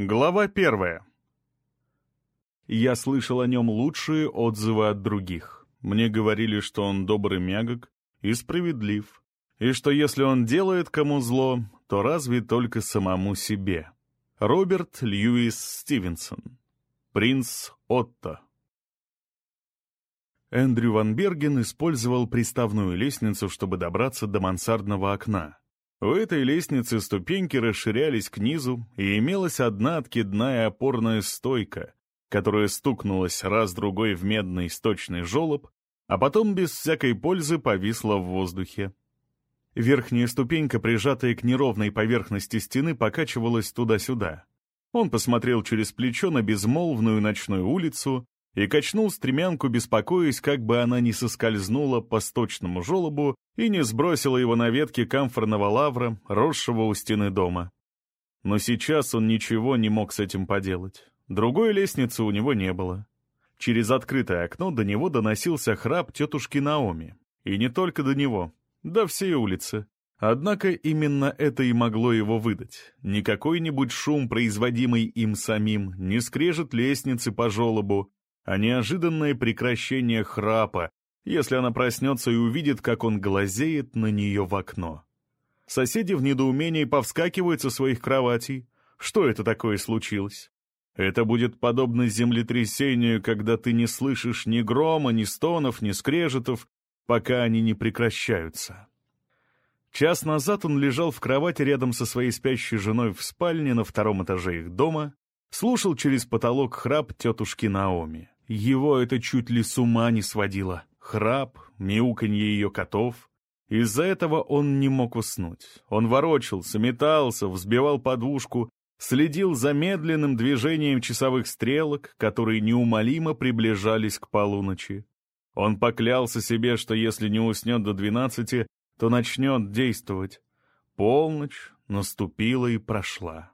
Глава первая. Я слышал о нем лучшие отзывы от других. Мне говорили, что он добрый мягок и справедлив, и что если он делает кому зло, то разве только самому себе. Роберт Льюис Стивенсон. Принц Отто. Эндрю Ван Берген использовал приставную лестницу, чтобы добраться до мансардного окна. У этой лестницы ступеньки расширялись к низу, и имелась одна откидная опорная стойка, которая стукнулась раз-другой в медный сточный желоб, а потом без всякой пользы повисла в воздухе. Верхняя ступенька, прижатая к неровной поверхности стены, покачивалась туда-сюда. Он посмотрел через плечо на безмолвную ночную улицу и качнул стремянку, беспокоясь, как бы она не соскользнула по сточному желобу и не сбросила его на ветки камфорного лавра, росшего у стены дома. Но сейчас он ничего не мог с этим поделать. Другой лестницы у него не было. Через открытое окно до него доносился храп тетушки Наоми. И не только до него, до всей улицы. Однако именно это и могло его выдать. Не какой-нибудь шум, производимый им самим, не скрежет лестницы по желобу, а неожиданное прекращение храпа, если она проснется и увидит, как он глазеет на нее в окно. Соседи в недоумении повскакивают со своих кроватей. Что это такое случилось? Это будет подобно землетрясению, когда ты не слышишь ни грома, ни стонов, ни скрежетов, пока они не прекращаются. Час назад он лежал в кровати рядом со своей спящей женой в спальне на втором этаже их дома, слушал через потолок храп тетушки Наоми. Его это чуть ли с ума не сводило. Храп, мяуканье ее котов. Из-за этого он не мог уснуть. Он ворочался, метался, взбивал подушку, следил за медленным движением часовых стрелок, которые неумолимо приближались к полуночи. Он поклялся себе, что если не уснет до двенадцати, то начнет действовать. Полночь наступила и прошла.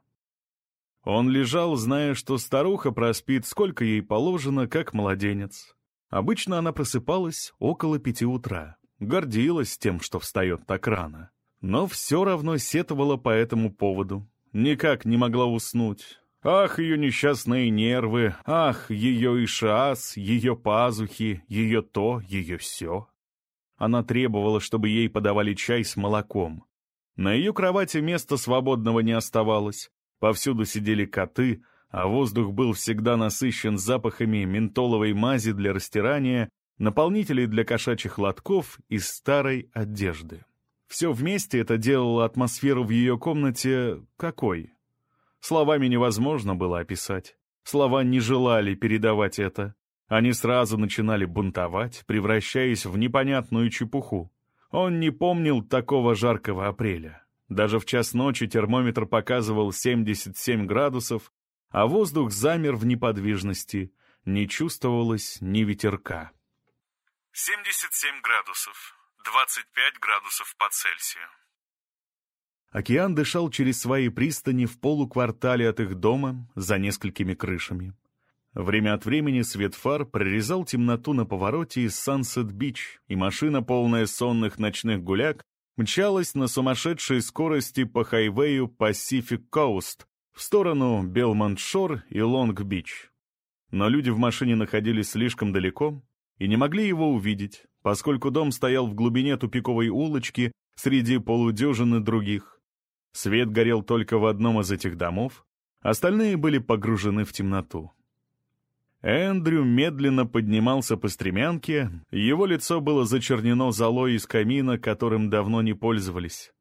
Он лежал, зная, что старуха проспит, сколько ей положено, как младенец. Обычно она просыпалась около пяти утра, гордилась тем, что встает так рано. Но все равно сетовала по этому поводу. Никак не могла уснуть. Ах, ее несчастные нервы, ах, ее ишас, ее пазухи, ее то, ее все. Она требовала, чтобы ей подавали чай с молоком. На ее кровати места свободного не оставалось. Повсюду сидели коты, а воздух был всегда насыщен запахами ментоловой мази для растирания, наполнителей для кошачьих лотков и старой одежды. Все вместе это делало атмосферу в ее комнате какой? Словами невозможно было описать. Слова не желали передавать это. Они сразу начинали бунтовать, превращаясь в непонятную чепуху. Он не помнил такого жаркого апреля. Даже в час ночи термометр показывал 77 градусов, а воздух замер в неподвижности, не чувствовалось ни ветерка. 77 градусов, 25 градусов по Цельсию. Океан дышал через свои пристани в полуквартале от их дома за несколькими крышами. Время от времени свет фар прорезал темноту на повороте из Сансет-Бич, и машина, полная сонных ночных гуляк, мчалась на сумасшедшей скорости по хайвею Pacific Coast в сторону Белмонт-Шор и Лонг-Бич. Но люди в машине находились слишком далеко и не могли его увидеть, поскольку дом стоял в глубине тупиковой улочки среди полудюжины других. Свет горел только в одном из этих домов, остальные были погружены в темноту. Эндрю медленно поднимался по стремянке, его лицо было зачернено золой из камина, которым давно не пользовались.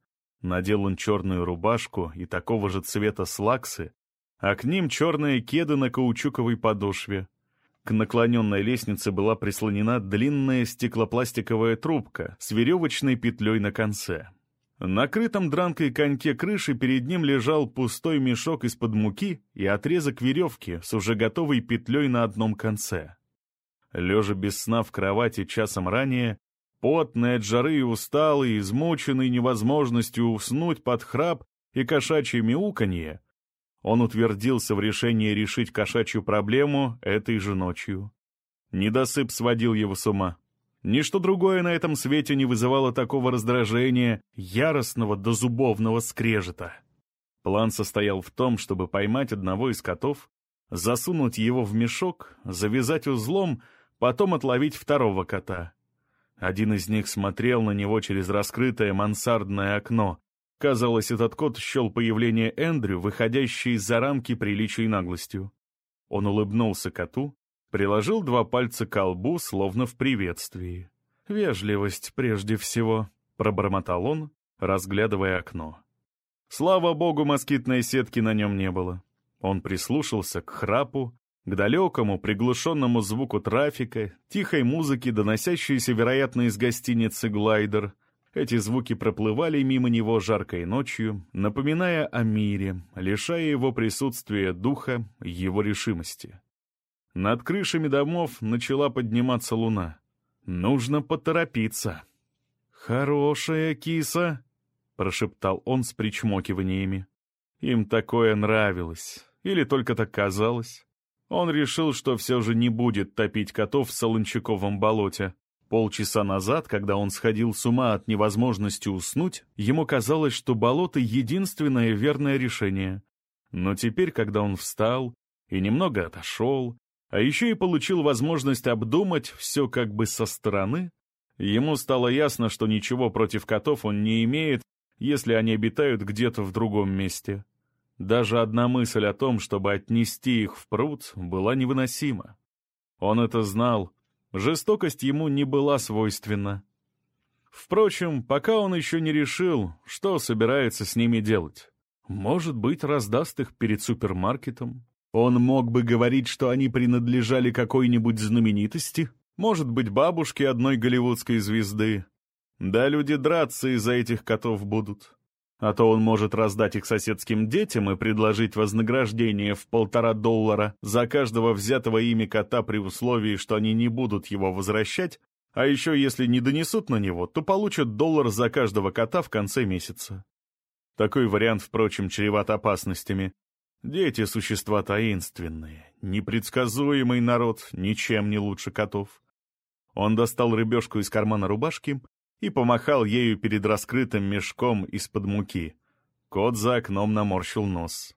Надел он черную рубашку и такого же цвета слаксы, а к ним черные кеды на каучуковой подошве. К наклоненной лестнице была прислонена длинная стеклопластиковая трубка с веревочной петлей на конце. На крытом дранкой коньке крыши перед ним лежал пустой мешок из-под муки и отрезок веревки с уже готовой петлей на одном конце. Лежа без сна в кровати часом ранее, потный от жары и усталый, измученный невозможностью уснуть под храп и кошачье мяуканье, он утвердился в решении решить кошачью проблему этой же ночью. Недосып сводил его с ума. Ничто другое на этом свете не вызывало такого раздражения, яростного до зубовного скрежета. План состоял в том, чтобы поймать одного из котов, засунуть его в мешок, завязать узлом, потом отловить второго кота. Один из них смотрел на него через раскрытое мансардное окно. Казалось, этот кот счел появление Эндрю, выходящее из-за рамки приличия и наглостью. Он улыбнулся коту, приложил два пальца к лбу, словно в приветствии. «Вежливость прежде всего», — пробормотал он, разглядывая окно. Слава богу, москитной сетки на нем не было. Он прислушался к храпу, к далекому приглушенному звуку трафика, тихой музыки, доносящейся, вероятно, из гостиницы «Глайдер». Эти звуки проплывали мимо него жаркой ночью, напоминая о мире, лишая его присутствия духа, его решимости. Над крышами домов начала подниматься луна. Нужно поторопиться. «Хорошая киса», — прошептал он с причмокиваниями. Им такое нравилось. Или только так казалось. Он решил, что все же не будет топить котов в Солончаковом болоте. Полчаса назад, когда он сходил с ума от невозможности уснуть, ему казалось, что болото — единственное верное решение. Но теперь, когда он встал и немного отошел, а еще и получил возможность обдумать все как бы со стороны, ему стало ясно, что ничего против котов он не имеет, если они обитают где-то в другом месте. Даже одна мысль о том, чтобы отнести их в пруд, была невыносима. Он это знал. Жестокость ему не была свойственна. Впрочем, пока он еще не решил, что собирается с ними делать. Может быть, раздаст их перед супермаркетом. Он мог бы говорить, что они принадлежали какой-нибудь знаменитости. Может быть, бабушке одной голливудской звезды. Да люди драться из-за этих котов будут. А то он может раздать их соседским детям и предложить вознаграждение в полтора доллара за каждого взятого ими кота при условии, что они не будут его возвращать, а еще если не донесут на него, то получат доллар за каждого кота в конце месяца. Такой вариант, впрочем, чреват опасностями. Дети — существа таинственные, непредсказуемый народ, ничем не лучше котов. Он достал рыбешку из кармана рубашки и помахал ею перед раскрытым мешком из-под муки. Кот за окном наморщил нос.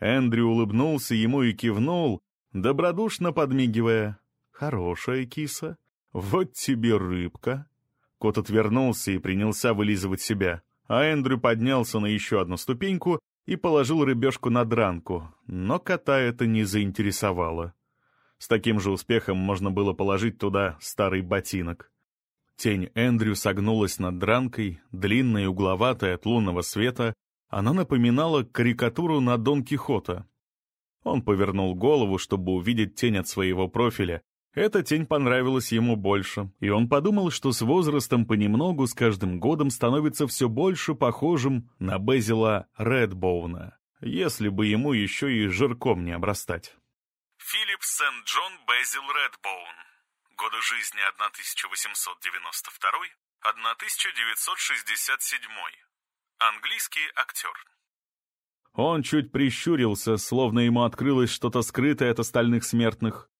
Эндрю улыбнулся ему и кивнул, добродушно подмигивая. «Хорошая киса. Вот тебе рыбка». Кот отвернулся и принялся вылизывать себя, а Эндрю поднялся на еще одну ступеньку и положил рыбешку на дранку, но кота это не заинтересовало. С таким же успехом можно было положить туда старый ботинок. Тень Эндрю согнулась над дранкой, длинная и угловатая от лунного света, она напоминала карикатуру на Дон Кихота. Он повернул голову, чтобы увидеть тень от своего профиля. Эта тень понравилась ему больше, и он подумал, что с возрастом понемногу с каждым годом становится все больше похожим на Безила Редбоуна, если бы ему еще и жирком не обрастать. Филипп Сент-Джон Безил Редбоун годы жизни 1882-1967. Английский актер. Он чуть прищурился, словно ему открылось что-то скрытое от остальных смертных.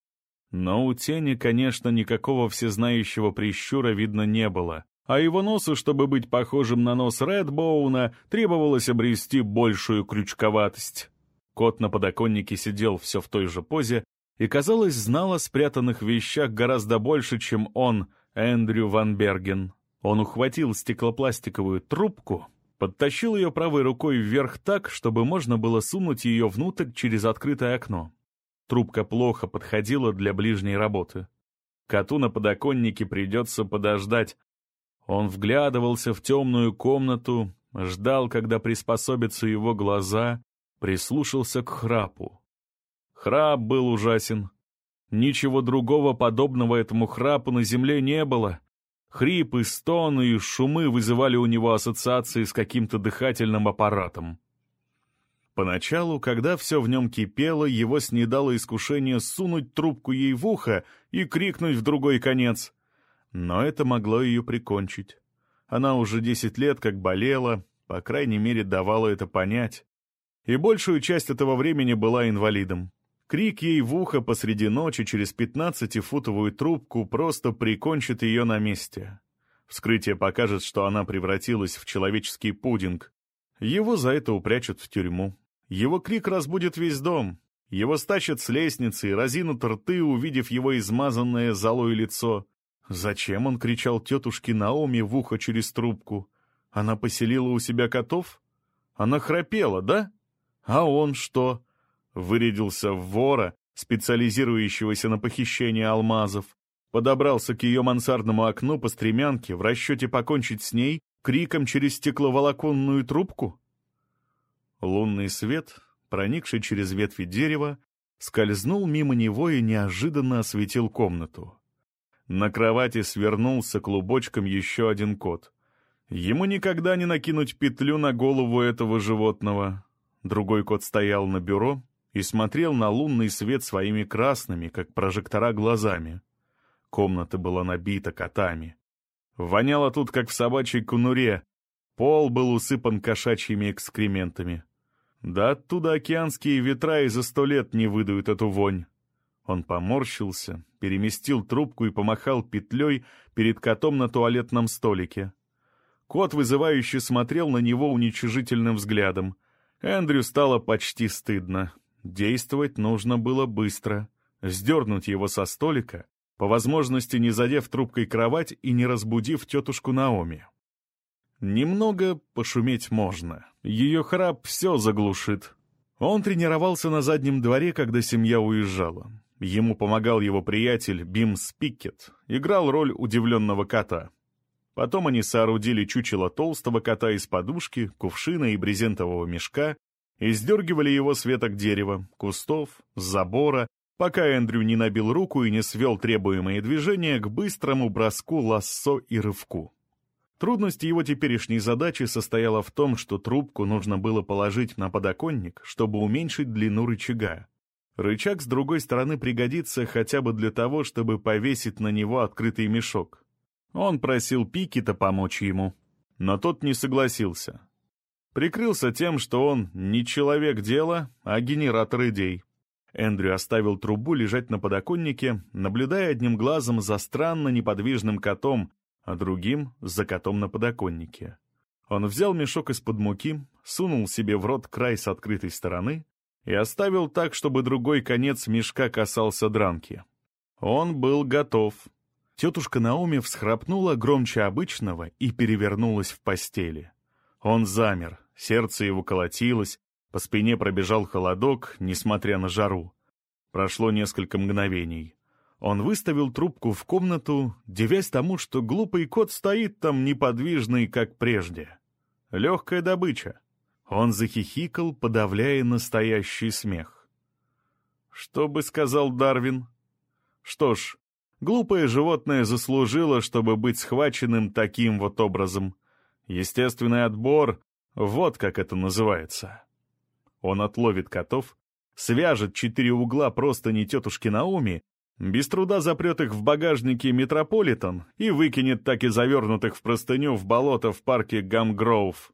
Но у тени, конечно, никакого всезнающего прищура видно не было, а его носу, чтобы быть похожим на нос Редбоуна, требовалось обрести большую крючковатость. Кот на подоконнике сидел все в той же позе, и, казалось, знал о спрятанных вещах гораздо больше, чем он, Эндрю Ван Берген. Он ухватил стеклопластиковую трубку, подтащил ее правой рукой вверх так, чтобы можно было сунуть ее внутрь через открытое окно. Трубка плохо подходила для ближней работы. Коту на подоконнике придется подождать. Он вглядывался в темную комнату, ждал, когда приспособятся его глаза, прислушался к храпу. Храп был ужасен. Ничего другого подобного этому храпу на земле не было. Хрипы, стоны и шумы вызывали у него ассоциации с каким-то дыхательным аппаратом. Поначалу, когда все в нем кипело, его снедало искушение сунуть трубку ей в ухо и крикнуть в другой конец. Но это могло ее прикончить. Она уже десять лет как болела, по крайней мере, давала это понять. И большую часть этого времени была инвалидом. Крик ей в ухо посреди ночи через пятнадцатифутовую трубку просто прикончит ее на месте. Вскрытие покажет, что она превратилась в человеческий пудинг. Его за это упрячут в тюрьму. Его крик разбудит весь дом. Его стащат с лестницы разинут рты, увидев его измазанное золой лицо. Зачем он кричал тетушке Наоми в ухо через трубку? Она поселила у себя котов? Она храпела, да? А он что? Вырядился в вора, специализирующегося на похищении алмазов. Подобрался к ее мансардному окну по стремянке в расчете покончить с ней криком через стекловолоконную трубку? Лунный свет, проникший через ветви дерева, скользнул мимо него и неожиданно осветил комнату. На кровати свернулся клубочком еще один кот. Ему никогда не накинуть петлю на голову этого животного. Другой кот стоял на бюро и смотрел на лунный свет своими красными, как прожектора, глазами. Комната была набита котами. Воняло тут, как в собачьей конуре. Пол был усыпан кошачьими экскрементами. Да оттуда океанские ветра и за сто лет не выдают эту вонь. Он поморщился, переместил трубку и помахал петлей перед котом на туалетном столике. Кот вызывающе смотрел на него уничижительным взглядом. Эндрю стало почти стыдно. Действовать нужно было быстро. Сдернуть его со столика, по возможности не задев трубкой кровать и не разбудив тетушку Наоми. Немного пошуметь можно. Ее храп все заглушит. Он тренировался на заднем дворе, когда семья уезжала. Ему помогал его приятель Бим Спикет, играл роль удивленного кота. Потом они соорудили чучело толстого кота из подушки, кувшина и брезентового мешка и сдергивали его с веток дерева, кустов, забора, пока Эндрю не набил руку и не свел требуемые движения к быстрому броску лассо и рывку. Трудность его теперешней задачи состояла в том, что трубку нужно было положить на подоконник, чтобы уменьшить длину рычага. Рычаг с другой стороны пригодится хотя бы для того, чтобы повесить на него открытый мешок. Он просил Пикета помочь ему, но тот не согласился. Прикрылся тем, что он не человек дела, а генератор идей. Эндрю оставил трубу лежать на подоконнике, наблюдая одним глазом за странно неподвижным котом, а другим — за котом на подоконнике. Он взял мешок из-под муки, сунул себе в рот край с открытой стороны и оставил так, чтобы другой конец мешка касался дранки. Он был готов. Тетушка Наоми всхрапнула громче обычного и перевернулась в постели. Он замер, сердце его колотилось, по спине пробежал холодок, несмотря на жару. Прошло несколько мгновений. Он выставил трубку в комнату, девясь тому, что глупый кот стоит там неподвижный, как прежде. Легкая добыча. Он захихикал, подавляя настоящий смех. Что бы сказал Дарвин? Что ж, Глупое животное заслужило, чтобы быть схваченным таким вот образом. Естественный отбор — вот как это называется. Он отловит котов, свяжет четыре угла просто не тетушки Науми, без труда запрет их в багажнике Метрополитен и выкинет так и завернутых в простыню в болото в парке Гамгроув.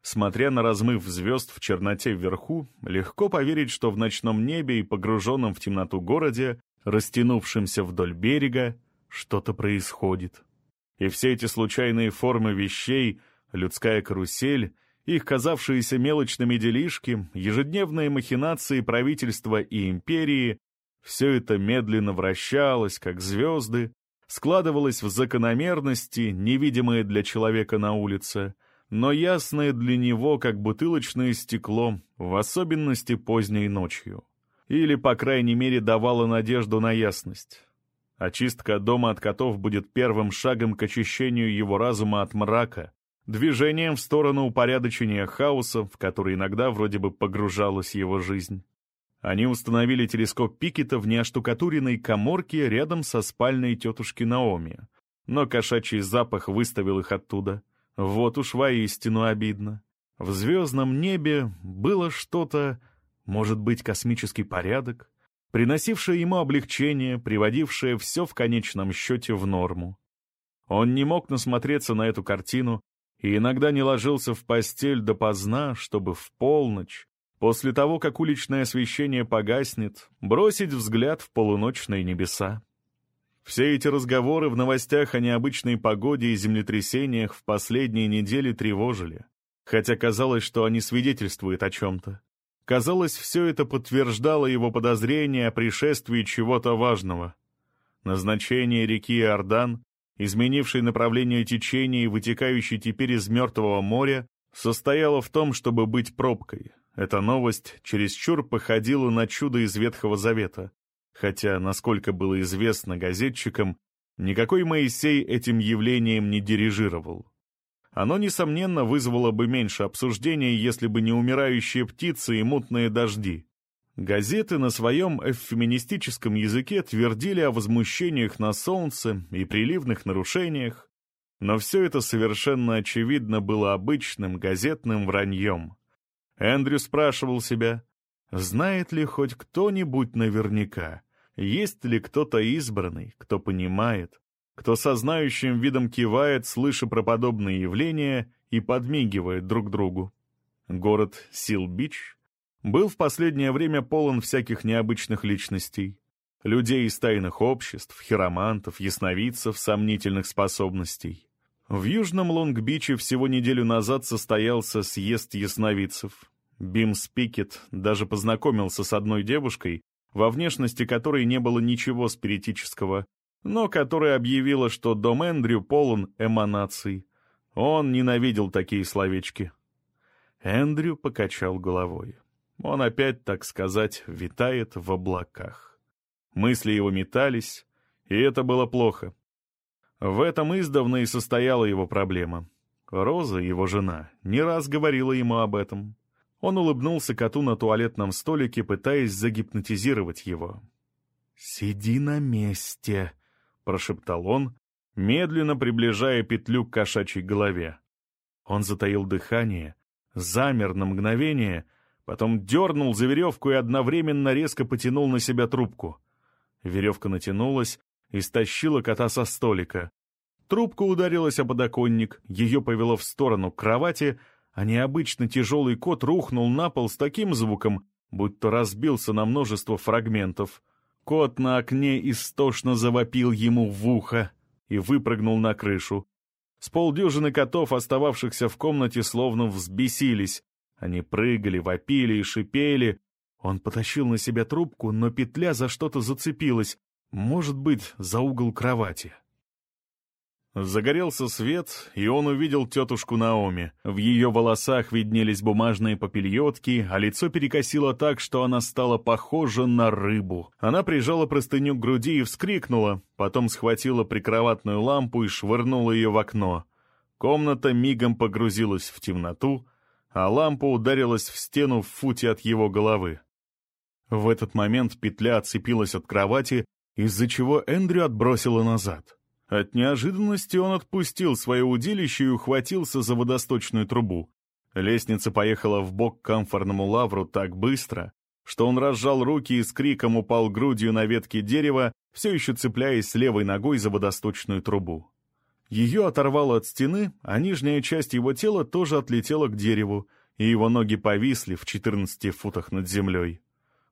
Смотря на размыв звезд в черноте вверху, легко поверить, что в ночном небе и погруженном в темноту городе растянувшимся вдоль берега, что-то происходит. И все эти случайные формы вещей, людская карусель, их казавшиеся мелочными делишки, ежедневные махинации правительства и империи, все это медленно вращалось, как звезды, складывалось в закономерности, невидимые для человека на улице, но ясные для него, как бутылочное стекло, в особенности поздней ночью или, по крайней мере, давала надежду на ясность. Очистка дома от котов будет первым шагом к очищению его разума от мрака, движением в сторону упорядочения хаоса, в который иногда вроде бы погружалась его жизнь. Они установили телескоп Пикета в неоштукатуренной коморке рядом со спальной тетушки Наоми. Но кошачий запах выставил их оттуда. Вот уж воистину обидно. В звездном небе было что-то может быть, космический порядок, приносивший ему облегчение, приводившее все в конечном счете в норму. Он не мог насмотреться на эту картину и иногда не ложился в постель допоздна, чтобы в полночь, после того, как уличное освещение погаснет, бросить взгляд в полуночные небеса. Все эти разговоры в новостях о необычной погоде и землетрясениях в последние недели тревожили. хотя казалось, что они свидетельствуют о чем-то. Казалось, все это подтверждало его подозрение о пришествии чего-то важного. Назначение реки Иордан, изменившей направление течения и вытекающей теперь из Мертвого моря, состояло в том, чтобы быть пробкой. Эта новость чересчур походила на чудо из Ветхого Завета, хотя, насколько было известно газетчикам, никакой Моисей этим явлением не дирижировал. Оно, несомненно, вызвало бы меньше обсуждений, если бы не умирающие птицы и мутные дожди. Газеты на своем эвфеминистическом языке твердили о возмущениях на солнце и приливных нарушениях, но все это совершенно очевидно было обычным газетным враньем. Эндрю спрашивал себя, знает ли хоть кто-нибудь наверняка, есть ли кто-то избранный, кто понимает, кто со знающим видом кивает, слыша про подобные явления, и подмигивает друг другу. Город Сил-Бич был в последнее время полон всяких необычных личностей. Людей из тайных обществ, хиромантов, ясновидцев сомнительных способностей. В Южном Лонг-Биче всего неделю назад состоялся съезд ясновидцев. Бим Спикет даже познакомился с одной девушкой, во внешности которой не было ничего спиритического, но которая объявила, что дом Эндрю полон эманаций. Он ненавидел такие словечки. Эндрю покачал головой. Он опять, так сказать, витает в облаках. Мысли его метались, и это было плохо. В этом издавна и состояла его проблема. Роза, его жена, не раз говорила ему об этом. Он улыбнулся коту на туалетном столике, пытаясь загипнотизировать его. «Сиди на месте», — прошептал он, медленно приближая петлю к кошачьей голове. Он затаил дыхание, замер на мгновение, потом дернул за веревку и одновременно резко потянул на себя трубку. Веревка натянулась и стащила кота со столика. Трубка ударилась о подоконник, ее повело в сторону кровати, а необычно тяжелый кот рухнул на пол с таким звуком, будто разбился на множество фрагментов — Кот на окне истошно завопил ему в ухо и выпрыгнул на крышу. С полдюжины котов, остававшихся в комнате, словно взбесились. Они прыгали, вопили и шипели. Он потащил на себя трубку, но петля за что-то зацепилась, может быть, за угол кровати. Загорелся свет, и он увидел тетушку Наоми. В ее волосах виднелись бумажные попельотки, а лицо перекосило так, что она стала похожа на рыбу. Она прижала простыню к груди и вскрикнула, потом схватила прикроватную лампу и швырнула ее в окно. Комната мигом погрузилась в темноту, а лампа ударилась в стену в футе от его головы. В этот момент петля отцепилась от кровати, из-за чего Эндрю отбросила назад. От неожиданности он отпустил свое удилище и ухватился за водосточную трубу. Лестница поехала в бок к камфорному лавру так быстро, что он разжал руки и с криком упал грудью на ветке дерева, все еще цепляясь левой ногой за водосточную трубу. Ее оторвало от стены, а нижняя часть его тела тоже отлетела к дереву, и его ноги повисли в 14 футах над землей.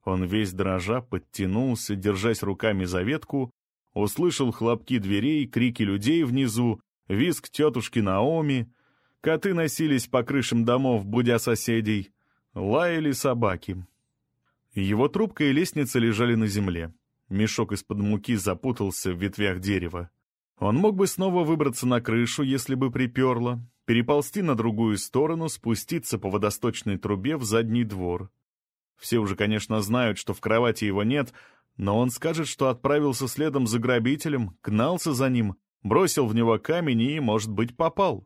Он весь дрожа подтянулся, держась руками за ветку, Услышал хлопки дверей, крики людей внизу, визг тетушки Наоми. Коты носились по крышам домов, будя соседей. Лаяли собаки. Его трубка и лестница лежали на земле. Мешок из-под муки запутался в ветвях дерева. Он мог бы снова выбраться на крышу, если бы приперло, переползти на другую сторону, спуститься по водосточной трубе в задний двор. Все уже, конечно, знают, что в кровати его нет, но он скажет, что отправился следом за грабителем, гнался за ним, бросил в него камень и, может быть, попал.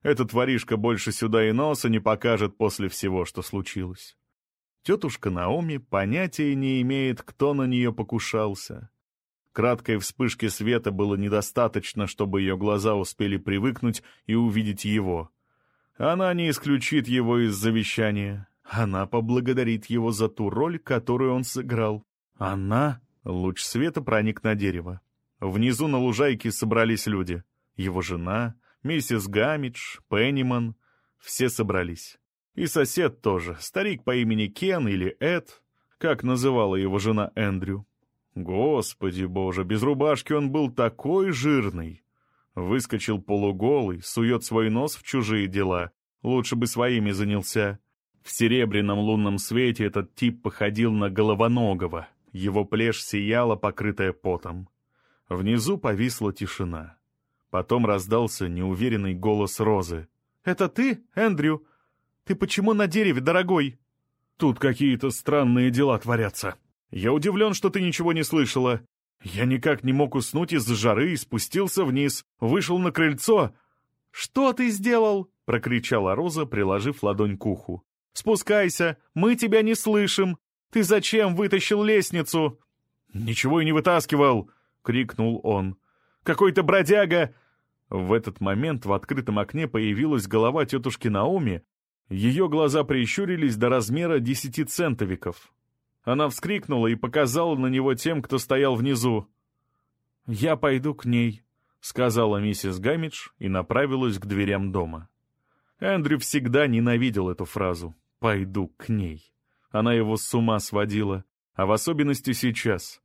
Этот воришка больше сюда и носа не покажет после всего, что случилось. Тетушка Наоми понятия не имеет, кто на нее покушался. Краткой вспышки света было недостаточно, чтобы ее глаза успели привыкнуть и увидеть его. Она не исключит его из завещания. Она поблагодарит его за ту роль, которую он сыграл. Она... Луч света проник на дерево. Внизу на лужайке собрались люди. Его жена, миссис Гамидж, Пенниман. Все собрались. И сосед тоже, старик по имени Кен или Эд, как называла его жена Эндрю. Господи боже, без рубашки он был такой жирный. Выскочил полуголый, сует свой нос в чужие дела. Лучше бы своими занялся. В серебряном лунном свете этот тип походил на головоногого. Его плешь сияла, покрытая потом. Внизу повисла тишина. Потом раздался неуверенный голос Розы. «Это ты, Эндрю? Ты почему на дереве, дорогой?» «Тут какие-то странные дела творятся. Я удивлен, что ты ничего не слышала. Я никак не мог уснуть из-за жары и спустился вниз, вышел на крыльцо. «Что ты сделал?» — прокричала Роза, приложив ладонь к уху. «Спускайся, мы тебя не слышим. Ты зачем вытащил лестницу?» «Ничего и не вытаскивал!» — крикнул он. «Какой-то бродяга!» В этот момент в открытом окне появилась голова тетушки Наоми. Ее глаза прищурились до размера десяти центовиков. Она вскрикнула и показала на него тем, кто стоял внизу. «Я пойду к ней», — сказала миссис Гамидж и направилась к дверям дома. Эндрю всегда ненавидел эту фразу «пойду к ней». Она его с ума сводила, а в особенности сейчас.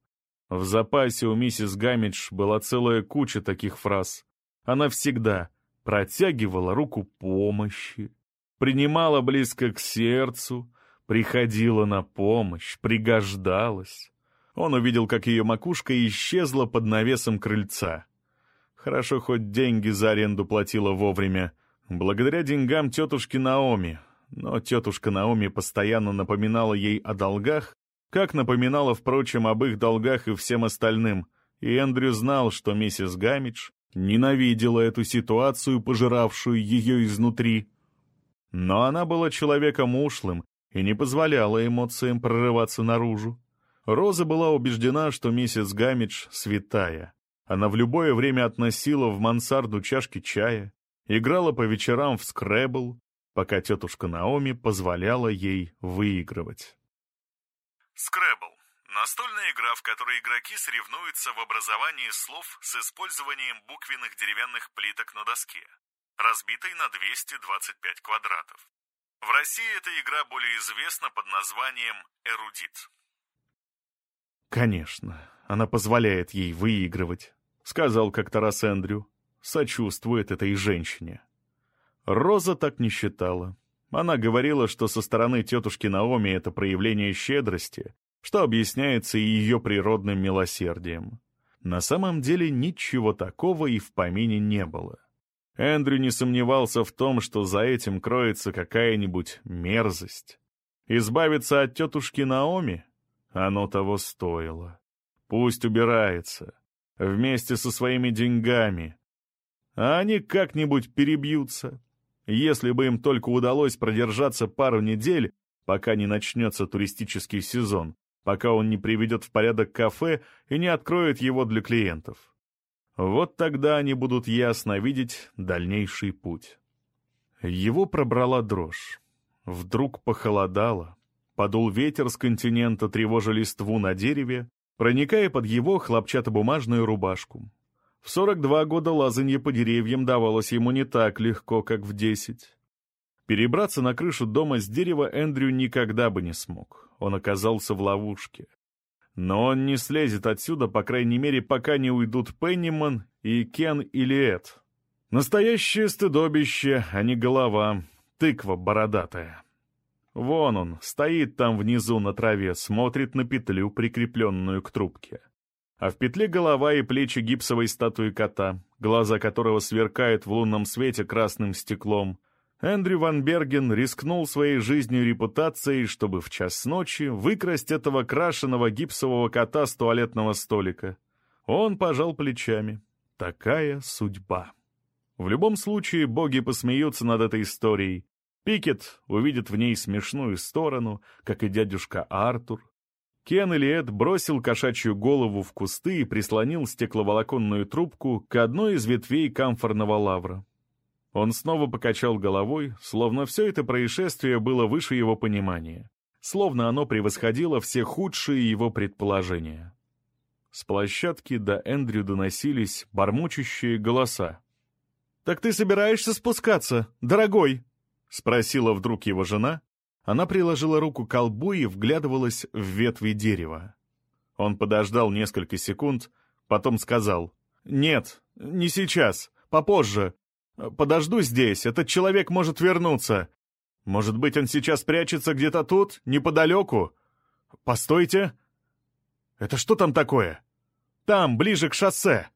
В запасе у миссис Гамидж была целая куча таких фраз. Она всегда протягивала руку помощи, принимала близко к сердцу, приходила на помощь, пригождалась. Он увидел, как ее макушка исчезла под навесом крыльца. Хорошо, хоть деньги за аренду платила вовремя. Благодаря деньгам тетушки Наоми. Но тетушка Наоми постоянно напоминала ей о долгах, как напоминала, впрочем, об их долгах и всем остальным. И Эндрю знал, что миссис Гамидж ненавидела эту ситуацию, пожиравшую ее изнутри. Но она была человеком ушлым и не позволяла эмоциям прорываться наружу. Роза была убеждена, что миссис Гамидж святая. Она в любое время относила в мансарду чашки чая, играла по вечерам в скребл, пока тетушка Наоми позволяла ей выигрывать. Скребл – настольная игра, в которой игроки соревнуются в образовании слов с использованием буквенных деревянных плиток на доске, разбитой на 225 квадратов. В России эта игра более известна под названием «Эрудит». «Конечно, она позволяет ей выигрывать», — сказал как-то раз Эндрю. Сочувствует этой женщине. Роза так не считала. Она говорила, что со стороны тетушки Наоми это проявление щедрости, что объясняется и ее природным милосердием. На самом деле ничего такого и в помине не было. Эндрю не сомневался в том, что за этим кроется какая-нибудь мерзость. Избавиться от тетушки Наоми? Оно того стоило. Пусть убирается. Вместе со своими деньгами. А они как-нибудь перебьются. Если бы им только удалось продержаться пару недель, пока не начнется туристический сезон, пока он не приведет в порядок кафе и не откроет его для клиентов. Вот тогда они будут ясно видеть дальнейший путь. Его пробрала дрожь. Вдруг похолодало. Подул ветер с континента, тревожа листву на дереве, проникая под его хлопчатобумажную рубашку. В 42 года лазанье по деревьям давалось ему не так легко, как в 10. Перебраться на крышу дома с дерева Эндрю никогда бы не смог. Он оказался в ловушке. Но он не слезет отсюда, по крайней мере, пока не уйдут Пенниман и Кен или Эд. Настоящее стыдобище, а не голова, тыква бородатая. Вон он, стоит там внизу на траве, смотрит на петлю, прикрепленную к трубке. А в петле голова и плечи гипсовой статуи кота, глаза которого сверкают в лунном свете красным стеклом, Эндрю Ван Берген рискнул своей жизнью и репутацией, чтобы в час ночи выкрасть этого крашеного гипсового кота с туалетного столика. Он пожал плечами. Такая судьба. В любом случае, боги посмеются над этой историей. Пикет увидит в ней смешную сторону, как и дядюшка Артур. Кен Элиэт бросил кошачью голову в кусты и прислонил стекловолоконную трубку к одной из ветвей камфорного лавра. Он снова покачал головой, словно все это происшествие было выше его понимания, словно оно превосходило все худшие его предположения. С площадки до Эндрю доносились бормочущие голоса. «Так ты собираешься спускаться, дорогой?» — спросила вдруг его жена. Она приложила руку к колбу и вглядывалась в ветви дерева. Он подождал несколько секунд, потом сказал «Нет, не сейчас, попозже. Подожду здесь, этот человек может вернуться. Может быть, он сейчас прячется где-то тут, неподалеку? Постойте. Это что там такое? Там, ближе к шоссе.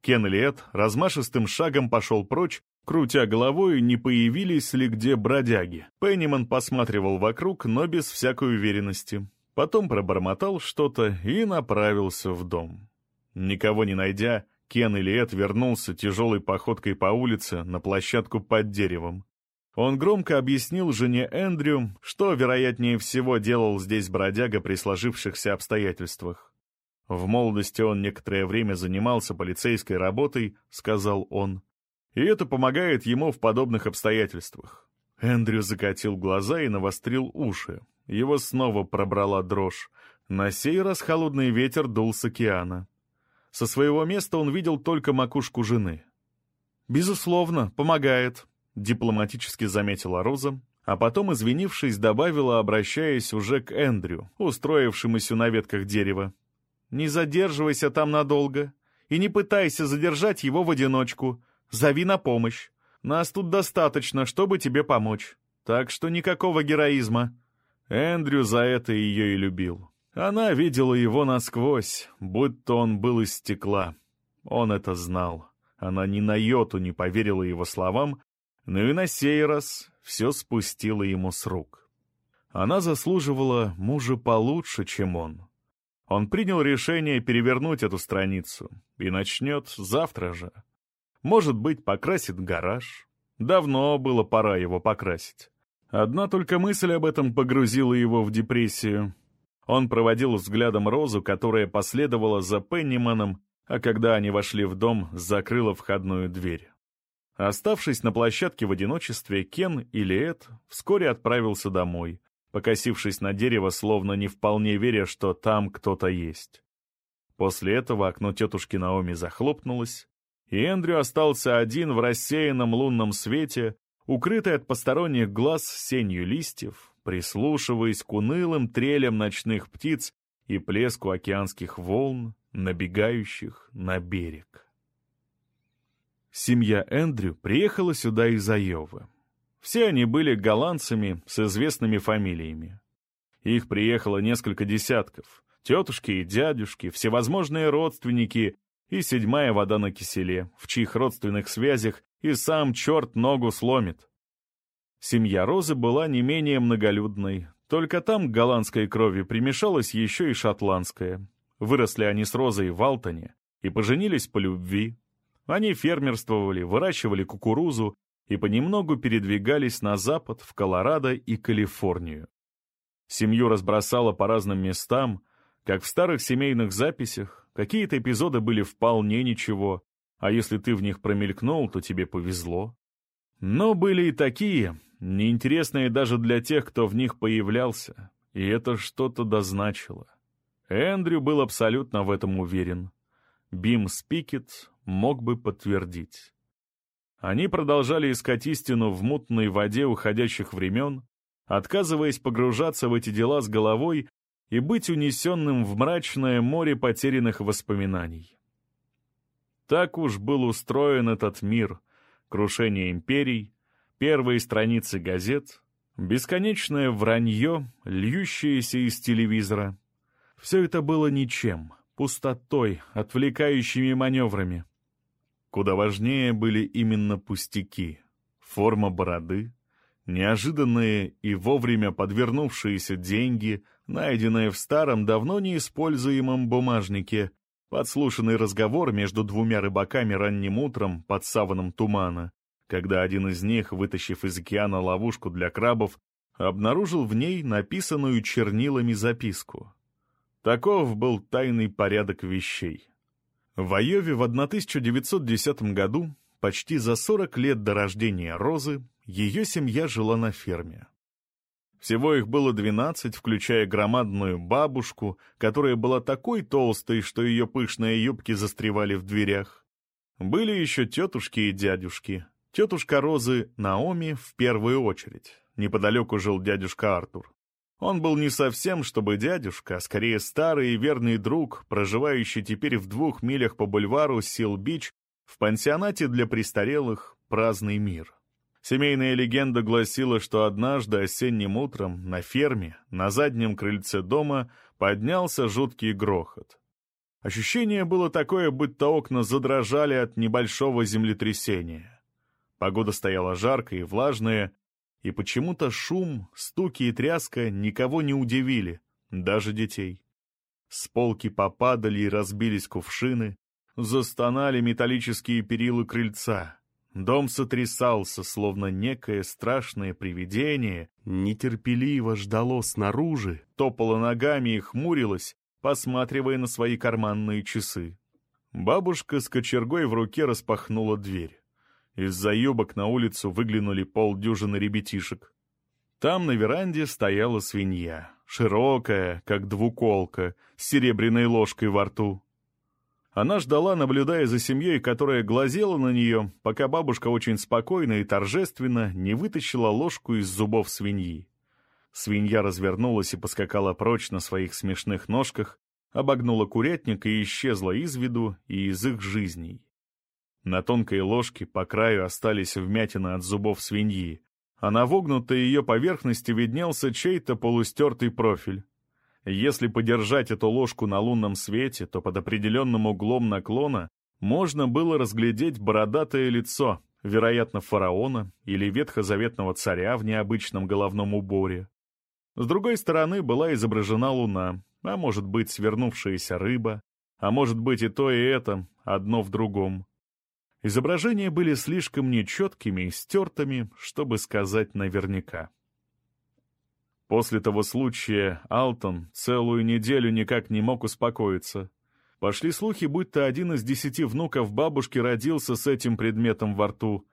Кен Лиет размашистым шагом пошел прочь, крутя головой, не появились ли где бродяги. Пенниман посматривал вокруг, но без всякой уверенности. Потом пробормотал что-то и направился в дом. Никого не найдя, Кен Илиет вернулся тяжелой походкой по улице на площадку под деревом. Он громко объяснил жене Эндрю, что, вероятнее всего, делал здесь бродяга при сложившихся обстоятельствах. В молодости он некоторое время занимался полицейской работой, сказал он, и это помогает ему в подобных обстоятельствах. Эндрю закатил глаза и навострил уши. Его снова пробрала дрожь. На сей раз холодный ветер дул с океана. Со своего места он видел только макушку жены. «Безусловно, помогает», — дипломатически заметила Роза, а потом, извинившись, добавила, обращаясь уже к Эндрю, устроившемуся на ветках дерева. «Не задерживайся там надолго и не пытайся задержать его в одиночку. Зови на помощь. Нас тут достаточно, чтобы тебе помочь. Так что никакого героизма». Эндрю за это ее и любил. Она видела его насквозь, будто он был из стекла. Он это знал. Она ни на йоту не поверила его словам, но и на сей раз все спустила ему с рук. Она заслуживала мужа получше, чем он. Он принял решение перевернуть эту страницу и начнет завтра же. Может быть, покрасит гараж. Давно было пора его покрасить. Одна только мысль об этом погрузила его в депрессию. Он проводил взглядом Розу, которая последовала за Пенниманом, а когда они вошли в дом, закрыла входную дверь. Оставшись на площадке в одиночестве, Кен или Эд вскоре отправился домой, покосившись на дерево, словно не вполне веря, что там кто-то есть. После этого окно тетушки Наоми захлопнулось, и Эндрю остался один в рассеянном лунном свете, укрытый от посторонних глаз сенью листьев, прислушиваясь к унылым трелям ночных птиц и плеску океанских волн, набегающих на берег. Семья Эндрю приехала сюда из Айовы. Все они были голландцами с известными фамилиями. Их приехало несколько десятков. Тетушки и дядюшки, всевозможные родственники и седьмая вода на киселе, в чьих родственных связях и сам черт ногу сломит. Семья Розы была не менее многолюдной, только там к голландской крови примешалась еще и шотландская. Выросли они с Розой в Алтоне и поженились по любви. Они фермерствовали, выращивали кукурузу и понемногу передвигались на запад, в Колорадо и Калифорнию. Семью разбросало по разным местам, как в старых семейных записях, какие-то эпизоды были вполне ничего, а если ты в них промелькнул, то тебе повезло. Но были и такие, неинтересные даже для тех, кто в них появлялся, и это что-то дозначило. Эндрю был абсолютно в этом уверен. Бим Спикет мог бы подтвердить. Они продолжали искать истину в мутной воде уходящих времен, отказываясь погружаться в эти дела с головой и быть унесенным в мрачное море потерянных воспоминаний. Так уж был устроен этот мир, крушение империй, Первые страницы газет, бесконечное вранье, льющееся из телевизора. Все это было ничем, пустотой, отвлекающими маневрами. Куда важнее были именно пустяки, форма бороды, неожиданные и вовремя подвернувшиеся деньги, найденные в старом, давно неиспользуемом бумажнике, подслушанный разговор между двумя рыбаками ранним утром под саваном тумана, когда один из них, вытащив из океана ловушку для крабов, обнаружил в ней написанную чернилами записку. Таков был тайный порядок вещей. В Айове в 1910 году, почти за 40 лет до рождения Розы, ее семья жила на ферме. Всего их было 12, включая громадную бабушку, которая была такой толстой, что ее пышные юбки застревали в дверях. Были еще тетушки и дядюшки, Тетушка Розы Наоми в первую очередь. Неподалеку жил дядюшка Артур. Он был не совсем, чтобы дядюшка, а скорее старый и верный друг, проживающий теперь в двух милях по бульвару Сил-Бич в пансионате для престарелых, праздный мир. Семейная легенда гласила, что однажды осенним утром на ферме, на заднем крыльце дома, поднялся жуткий грохот. Ощущение было такое, будто окна задрожали от небольшого землетрясения. Погода стояла жаркая и влажная, и почему-то шум, стуки и тряска никого не удивили, даже детей. С полки попадали и разбились кувшины, застонали металлические перилы крыльца. Дом сотрясался, словно некое страшное привидение, нетерпеливо ждало снаружи, топало ногами и хмурилось, посматривая на свои карманные часы. Бабушка с кочергой в руке распахнула дверь. Из-за юбок на улицу выглянули полдюжины ребятишек. Там на веранде стояла свинья, широкая, как двуколка, с серебряной ложкой во рту. Она ждала, наблюдая за семьей, которая глазела на нее, пока бабушка очень спокойно и торжественно не вытащила ложку из зубов свиньи. Свинья развернулась и поскакала прочь на своих смешных ножках, обогнула курятник и исчезла из виду и из их жизней. На тонкой ложке по краю остались вмятины от зубов свиньи, а на вогнутой ее поверхности виднелся чей-то полустертый профиль. Если подержать эту ложку на лунном свете, то под определенным углом наклона можно было разглядеть бородатое лицо, вероятно, фараона или ветхозаветного царя в необычном головном уборе. С другой стороны была изображена луна, а может быть свернувшаяся рыба, а может быть и то, и это, одно в другом. Изображения были слишком нечеткими и стертыми, чтобы сказать наверняка. После того случая Алтон целую неделю никак не мог успокоиться. Пошли слухи, будто один из десяти внуков бабушки родился с этим предметом во рту.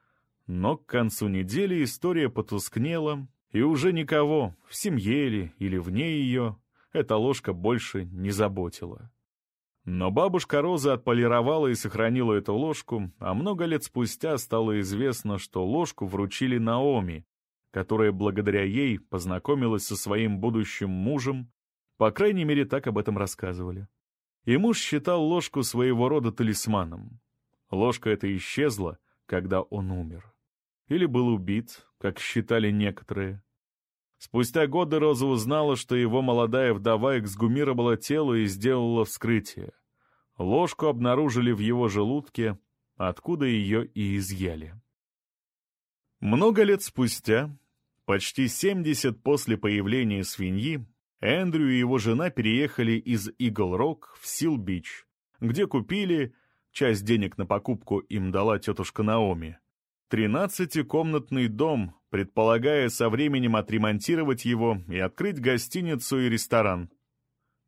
Но к концу недели история потускнела, и уже никого, в семье ли или вне ее, эта ложка больше не заботила. Но бабушка Роза отполировала и сохранила эту ложку, а много лет спустя стало известно, что ложку вручили Наоми, которая благодаря ей познакомилась со своим будущим мужем, по крайней мере, так об этом рассказывали. И муж считал ложку своего рода талисманом. Ложка эта исчезла, когда он умер. Или был убит, как считали некоторые. Спустя годы Роза узнала, что его молодая вдова эксгумировала тело и сделала вскрытие. Ложку обнаружили в его желудке, откуда ее и изъяли. Много лет спустя Почти 70 после появления свиньи Эндрю и его жена переехали из Игл-Рок в Сил-Бич, где купили, часть денег на покупку им дала тетушка Наоми, тринадцатикомнатный дом, предполагая со временем отремонтировать его и открыть гостиницу и ресторан.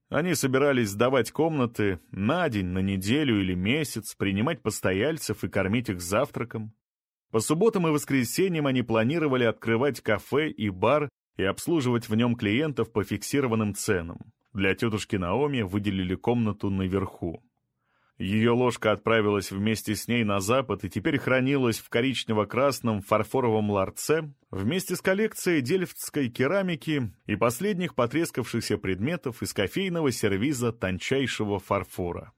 Они собирались сдавать комнаты на день, на неделю или месяц, принимать постояльцев и кормить их завтраком. По субботам и воскресеньям они планировали открывать кафе и бар и обслуживать в нем клиентов по фиксированным ценам. Для тетушки Наоми выделили комнату наверху. Ее ложка отправилась вместе с ней на запад и теперь хранилась в коричнево-красном фарфоровом ларце вместе с коллекцией дельфтской керамики и последних потрескавшихся предметов из кофейного сервиза тончайшего фарфора.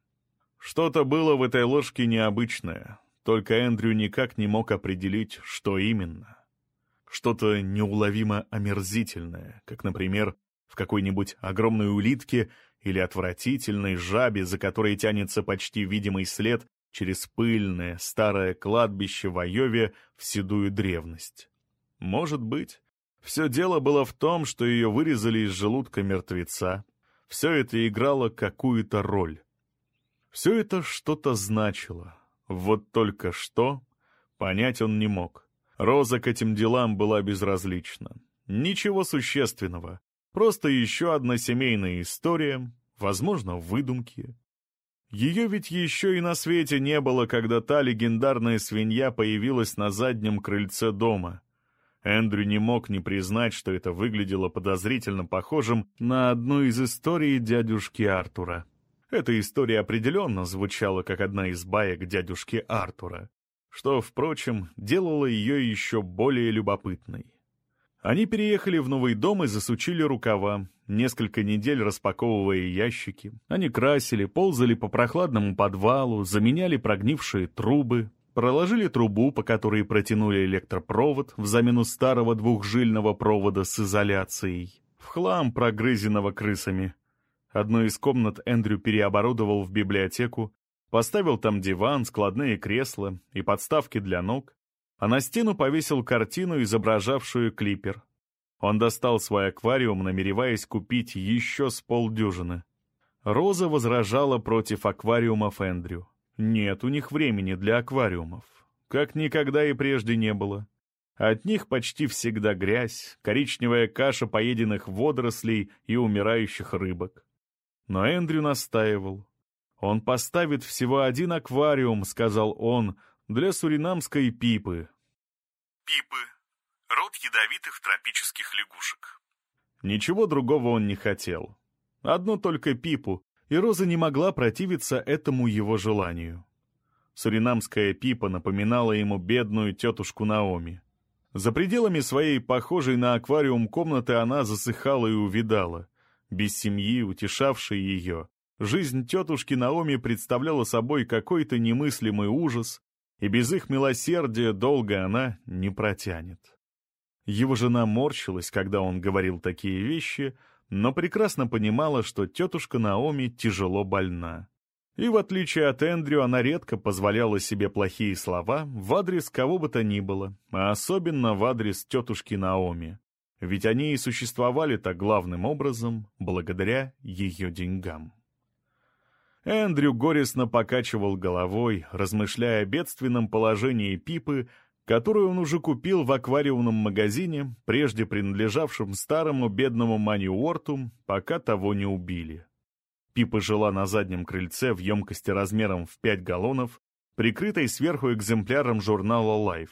Что-то было в этой ложке необычное. Только Эндрю никак не мог определить, что именно. Что-то неуловимо омерзительное, как, например, в какой-нибудь огромной улитке или отвратительной жабе, за которой тянется почти видимый след через пыльное старое кладбище в Айове в седую древность. Может быть, все дело было в том, что ее вырезали из желудка мертвеца. Все это играло какую-то роль. Все это что-то значило, вот только что понять он не мог. Роза к этим делам была безразлична. Ничего существенного. Просто еще одна семейная история, возможно, выдумки. Ее ведь еще и на свете не было, когда та легендарная свинья появилась на заднем крыльце дома. Эндрю не мог не признать, что это выглядело подозрительно похожим на одну из историй дядюшки Артура. Эта история определенно звучала как одна из баек дядюшки Артура, что, впрочем, делало ее еще более любопытной. Они переехали в новый дом и засучили рукава, несколько недель распаковывая ящики. Они красили, ползали по прохладному подвалу, заменяли прогнившие трубы, проложили трубу, по которой протянули электропровод в замену старого двухжильного провода с изоляцией, в хлам прогрызенного крысами. Одну из комнат Эндрю переоборудовал в библиотеку, поставил там диван, складные кресла и подставки для ног, а на стену повесил картину, изображавшую клипер. Он достал свой аквариум, намереваясь купить еще с полдюжины. Роза возражала против аквариумов Эндрю. Нет у них времени для аквариумов. Как никогда и прежде не было. От них почти всегда грязь, коричневая каша поеденных водорослей и умирающих рыбок. Но Эндрю настаивал. «Он поставит всего один аквариум», — сказал он, — «для суринамской пипы». Пипы. Род ядовитых тропических лягушек. Ничего другого он не хотел. Одну только пипу, и Роза не могла противиться этому его желанию. Суринамская пипа напоминала ему бедную тетушку Наоми. За пределами своей похожей на аквариум комнаты она засыхала и увидала. Без семьи, утешавшей ее, жизнь тетушки Наоми представляла собой какой-то немыслимый ужас, и без их милосердия долго она не протянет. Его жена морщилась, когда он говорил такие вещи, но прекрасно понимала, что тетушка Наоми тяжело больна. И в отличие от Эндрю, она редко позволяла себе плохие слова в адрес кого бы то ни было, а особенно в адрес тетушки Наоми. Ведь они и существовали так главным образом благодаря ее деньгам. Эндрю горестно покачивал головой, размышляя о бедственном положении Пипы, которую он уже купил в аквариумном магазине, прежде принадлежавшем старому бедному Мани Уорту, пока того не убили. Пипа жила на заднем крыльце в емкости размером в 5 галлонов, прикрытой сверху экземпляром журнала Life.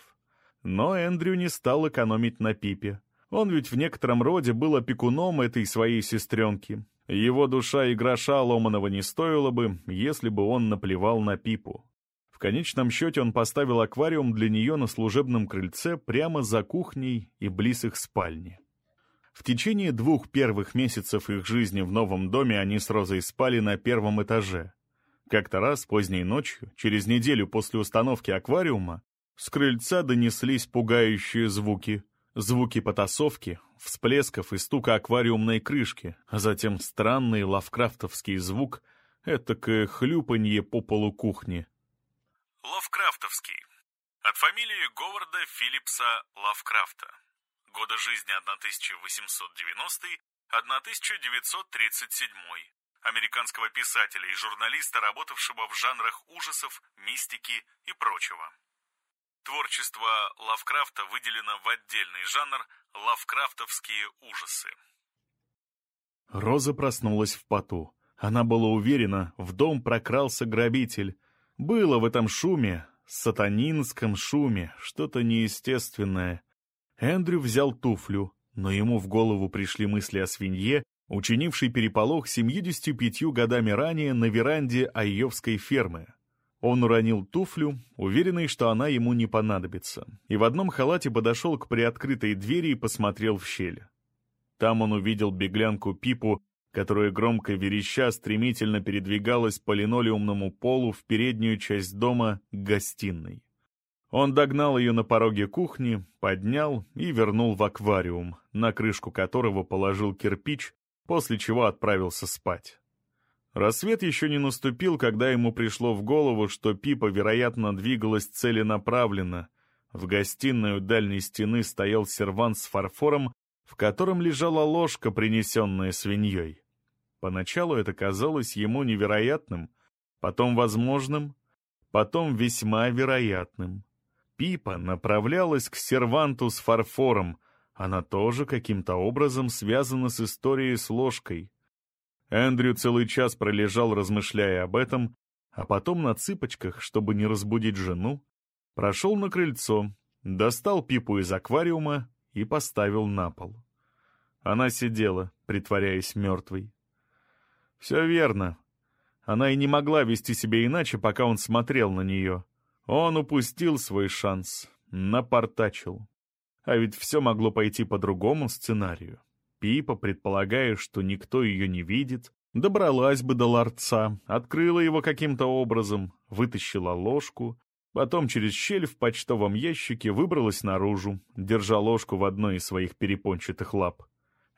Но Эндрю не стал экономить на Пипе. Он ведь в некотором роде был опекуном этой своей сестренки. Его душа и гроша ломаного не стоила бы, если бы он наплевал на Пипу. В конечном счете он поставил аквариум для нее на служебном крыльце прямо за кухней и близ их спальни. В течение двух первых месяцев их жизни в новом доме они с Розой спали на первом этаже. Как-то раз поздней ночью, через неделю после установки аквариума, с крыльца донеслись пугающие звуки. Звуки потасовки, всплесков и стука аквариумной крышки, а затем странный лавкрафтовский звук — этакое хлюпанье по полу кухни — Лавкрафтовский. От фамилии Говарда Филлипса Лавкрафта. Года жизни 1890-1937. Американского писателя и журналиста, работавшего в жанрах ужасов, мистики и прочего. Творчество Лавкрафта выделено в отдельный жанр «Лавкрафтовские ужасы». Роза проснулась в поту. Она была уверена, в дом прокрался грабитель, было в этом шуме, сатанинском шуме, что-то неестественное. Эндрю взял туфлю, но ему в голову пришли мысли о свинье, учинившей переполох 75 годами ранее на веранде Айовской фермы. Он уронил туфлю, уверенный, что она ему не понадобится, и в одном халате подошел к приоткрытой двери и посмотрел в щель. Там он увидел беглянку Пипу которая громко вереща стремительно передвигалась по линолеумному полу в переднюю часть дома к гостиной. Он догнал ее на пороге кухни, поднял и вернул в аквариум, на крышку которого положил кирпич, после чего отправился спать. Рассвет еще не наступил, когда ему пришло в голову, что Пипа, вероятно, двигалась целенаправленно. В гостиной у дальней стены стоял сервант с фарфором, в котором лежала ложка, принесенная свиньей. Поначалу это казалось ему невероятным, потом возможным, потом весьма вероятным. Пипа направлялась к серванту с фарфором, она тоже каким-то образом связана с историей с ложкой. Эндрю целый час пролежал, размышляя об этом, а потом на цыпочках, чтобы не разбудить жену, прошел на крыльцо, достал Пипу из аквариума и поставил на пол. Она сидела, притворяясь мертвой. Все верно. Она и не могла вести себя иначе, пока он смотрел на нее. Он упустил свой шанс, напортачил. А ведь все могло пойти по другому сценарию. Пипа, предполагая, что никто ее не видит, добралась бы до ларца, открыла его каким-то образом, вытащила ложку, Потом через щель в почтовом ящике выбралась наружу, держа ложку в одной из своих перепончатых лап.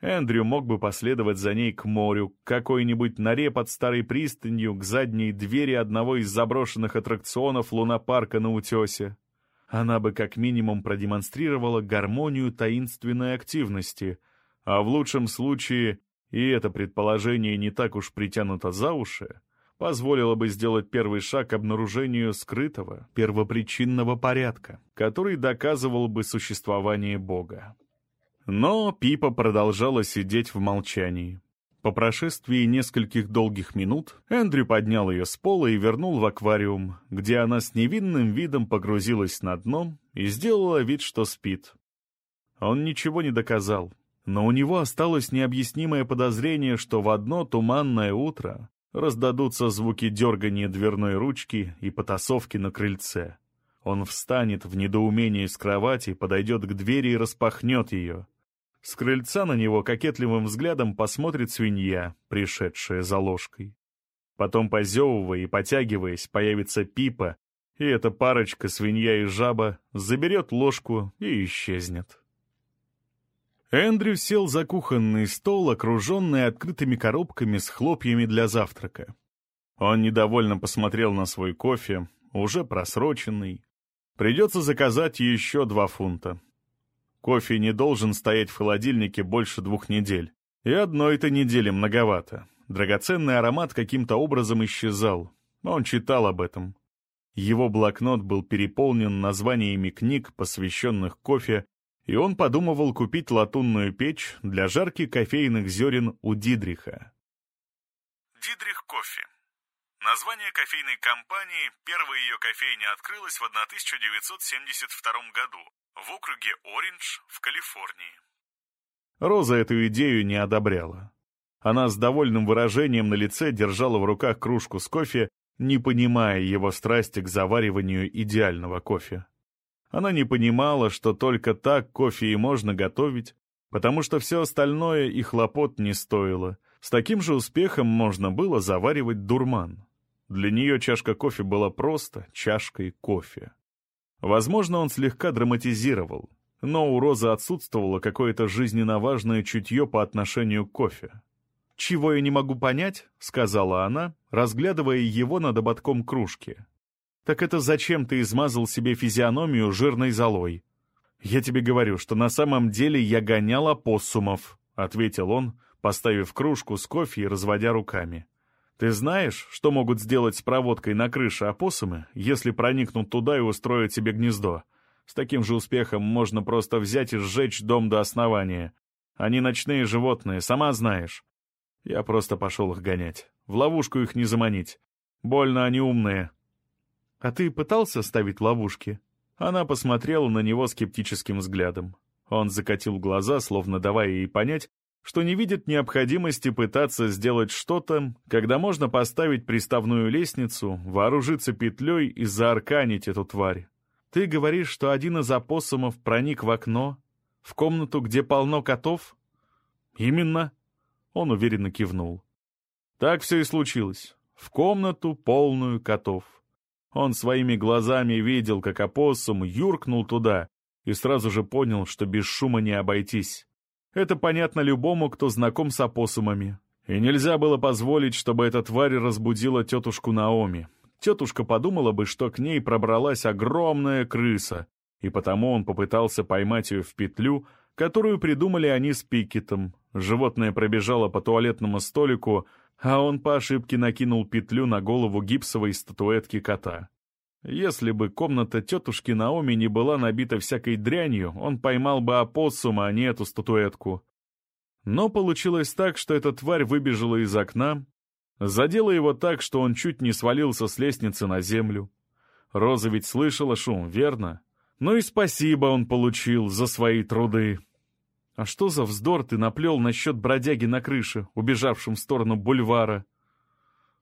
Эндрю мог бы последовать за ней к морю, какой-нибудь норе под старой пристанью, к задней двери одного из заброшенных аттракционов лунопарка на утесе. Она бы как минимум продемонстрировала гармонию таинственной активности, а в лучшем случае, и это предположение не так уж притянуто за уши, позволило бы сделать первый шаг к обнаружению скрытого, первопричинного порядка, который доказывал бы существование Бога. Но Пипа продолжала сидеть в молчании. По прошествии нескольких долгих минут Эндрю поднял ее с пола и вернул в аквариум, где она с невинным видом погрузилась на дно и сделала вид, что спит. Он ничего не доказал, но у него осталось необъяснимое подозрение, что в одно туманное утро Раздадутся звуки дергания дверной ручки и потасовки на крыльце. Он встанет в недоумении с кровати, подойдет к двери и распахнет ее. С крыльца на него кокетливым взглядом посмотрит свинья, пришедшая за ложкой. Потом, позевывая и потягиваясь, появится пипа, и эта парочка, свинья и жаба, заберет ложку и исчезнет. Эндрю сел за кухонный стол, окруженный открытыми коробками с хлопьями для завтрака. Он недовольно посмотрел на свой кофе, уже просроченный. Придется заказать еще два фунта. Кофе не должен стоять в холодильнике больше двух недель. И одной-то недели многовато. Драгоценный аромат каким-то образом исчезал. Он читал об этом. Его блокнот был переполнен названиями книг, посвященных кофе и он подумывал купить латунную печь для жарки кофейных зерен у Дидриха. Дидрих кофе. Название кофейной компании, первая ее кофейня открылась в 1972 году в округе Ориндж в Калифорнии. Роза эту идею не одобряла. Она с довольным выражением на лице держала в руках кружку с кофе, не понимая его страсти к завариванию идеального кофе. Она не понимала, что только так кофе и можно готовить, потому что все остальное и хлопот не стоило. С таким же успехом можно было заваривать дурман. Для нее чашка кофе была просто чашкой кофе. Возможно, он слегка драматизировал, но у Розы отсутствовало какое-то жизненно важное чутье по отношению к кофе. «Чего я не могу понять», — сказала она, разглядывая его над ободком кружки. Так это зачем ты измазал себе физиономию жирной золой? Я тебе говорю, что на самом деле я гонял опоссумов, ответил он, поставив кружку с кофе и разводя руками. Ты знаешь, что могут сделать с проводкой на крыше опоссумы, если проникнут туда и устроят себе гнездо? С таким же успехом можно просто взять и сжечь дом до основания. Они ночные животные, сама знаешь. Я просто пошел их гонять. В ловушку их не заманить. Больно они умные, «А ты пытался ставить ловушки?» Она посмотрела на него скептическим взглядом. Он закатил глаза, словно давая ей понять, что не видит необходимости пытаться сделать что-то, когда можно поставить приставную лестницу, вооружиться петлей и заарканить эту тварь. «Ты говоришь, что один из опоссумов проник в окно, в комнату, где полно котов?» «Именно», — он уверенно кивнул. Так все и случилось. В комнату, полную котов. Он своими глазами видел, как опоссум юркнул туда, и сразу же понял, что без шума не обойтись. Это понятно любому, кто знаком с опоссумами. И нельзя было позволить, чтобы эта тварь разбудила тетушку Наоми. Тетушка подумала бы, что к ней пробралась огромная крыса, и потому он попытался поймать ее в петлю, которую придумали они с Пикетом. Животное пробежало по туалетному столику, а он по ошибке накинул петлю на голову гипсовой статуэтки кота. Если бы комната тетушки Наоми не была набита всякой дрянью, он поймал бы опоссума, а не эту статуэтку. Но получилось так, что эта тварь выбежала из окна, задела его так, что он чуть не свалился с лестницы на землю. Роза ведь слышала шум, верно? Ну и спасибо он получил за свои труды. «А что за вздор ты наплел насчет бродяги на крыше, убежавшем в сторону бульвара?»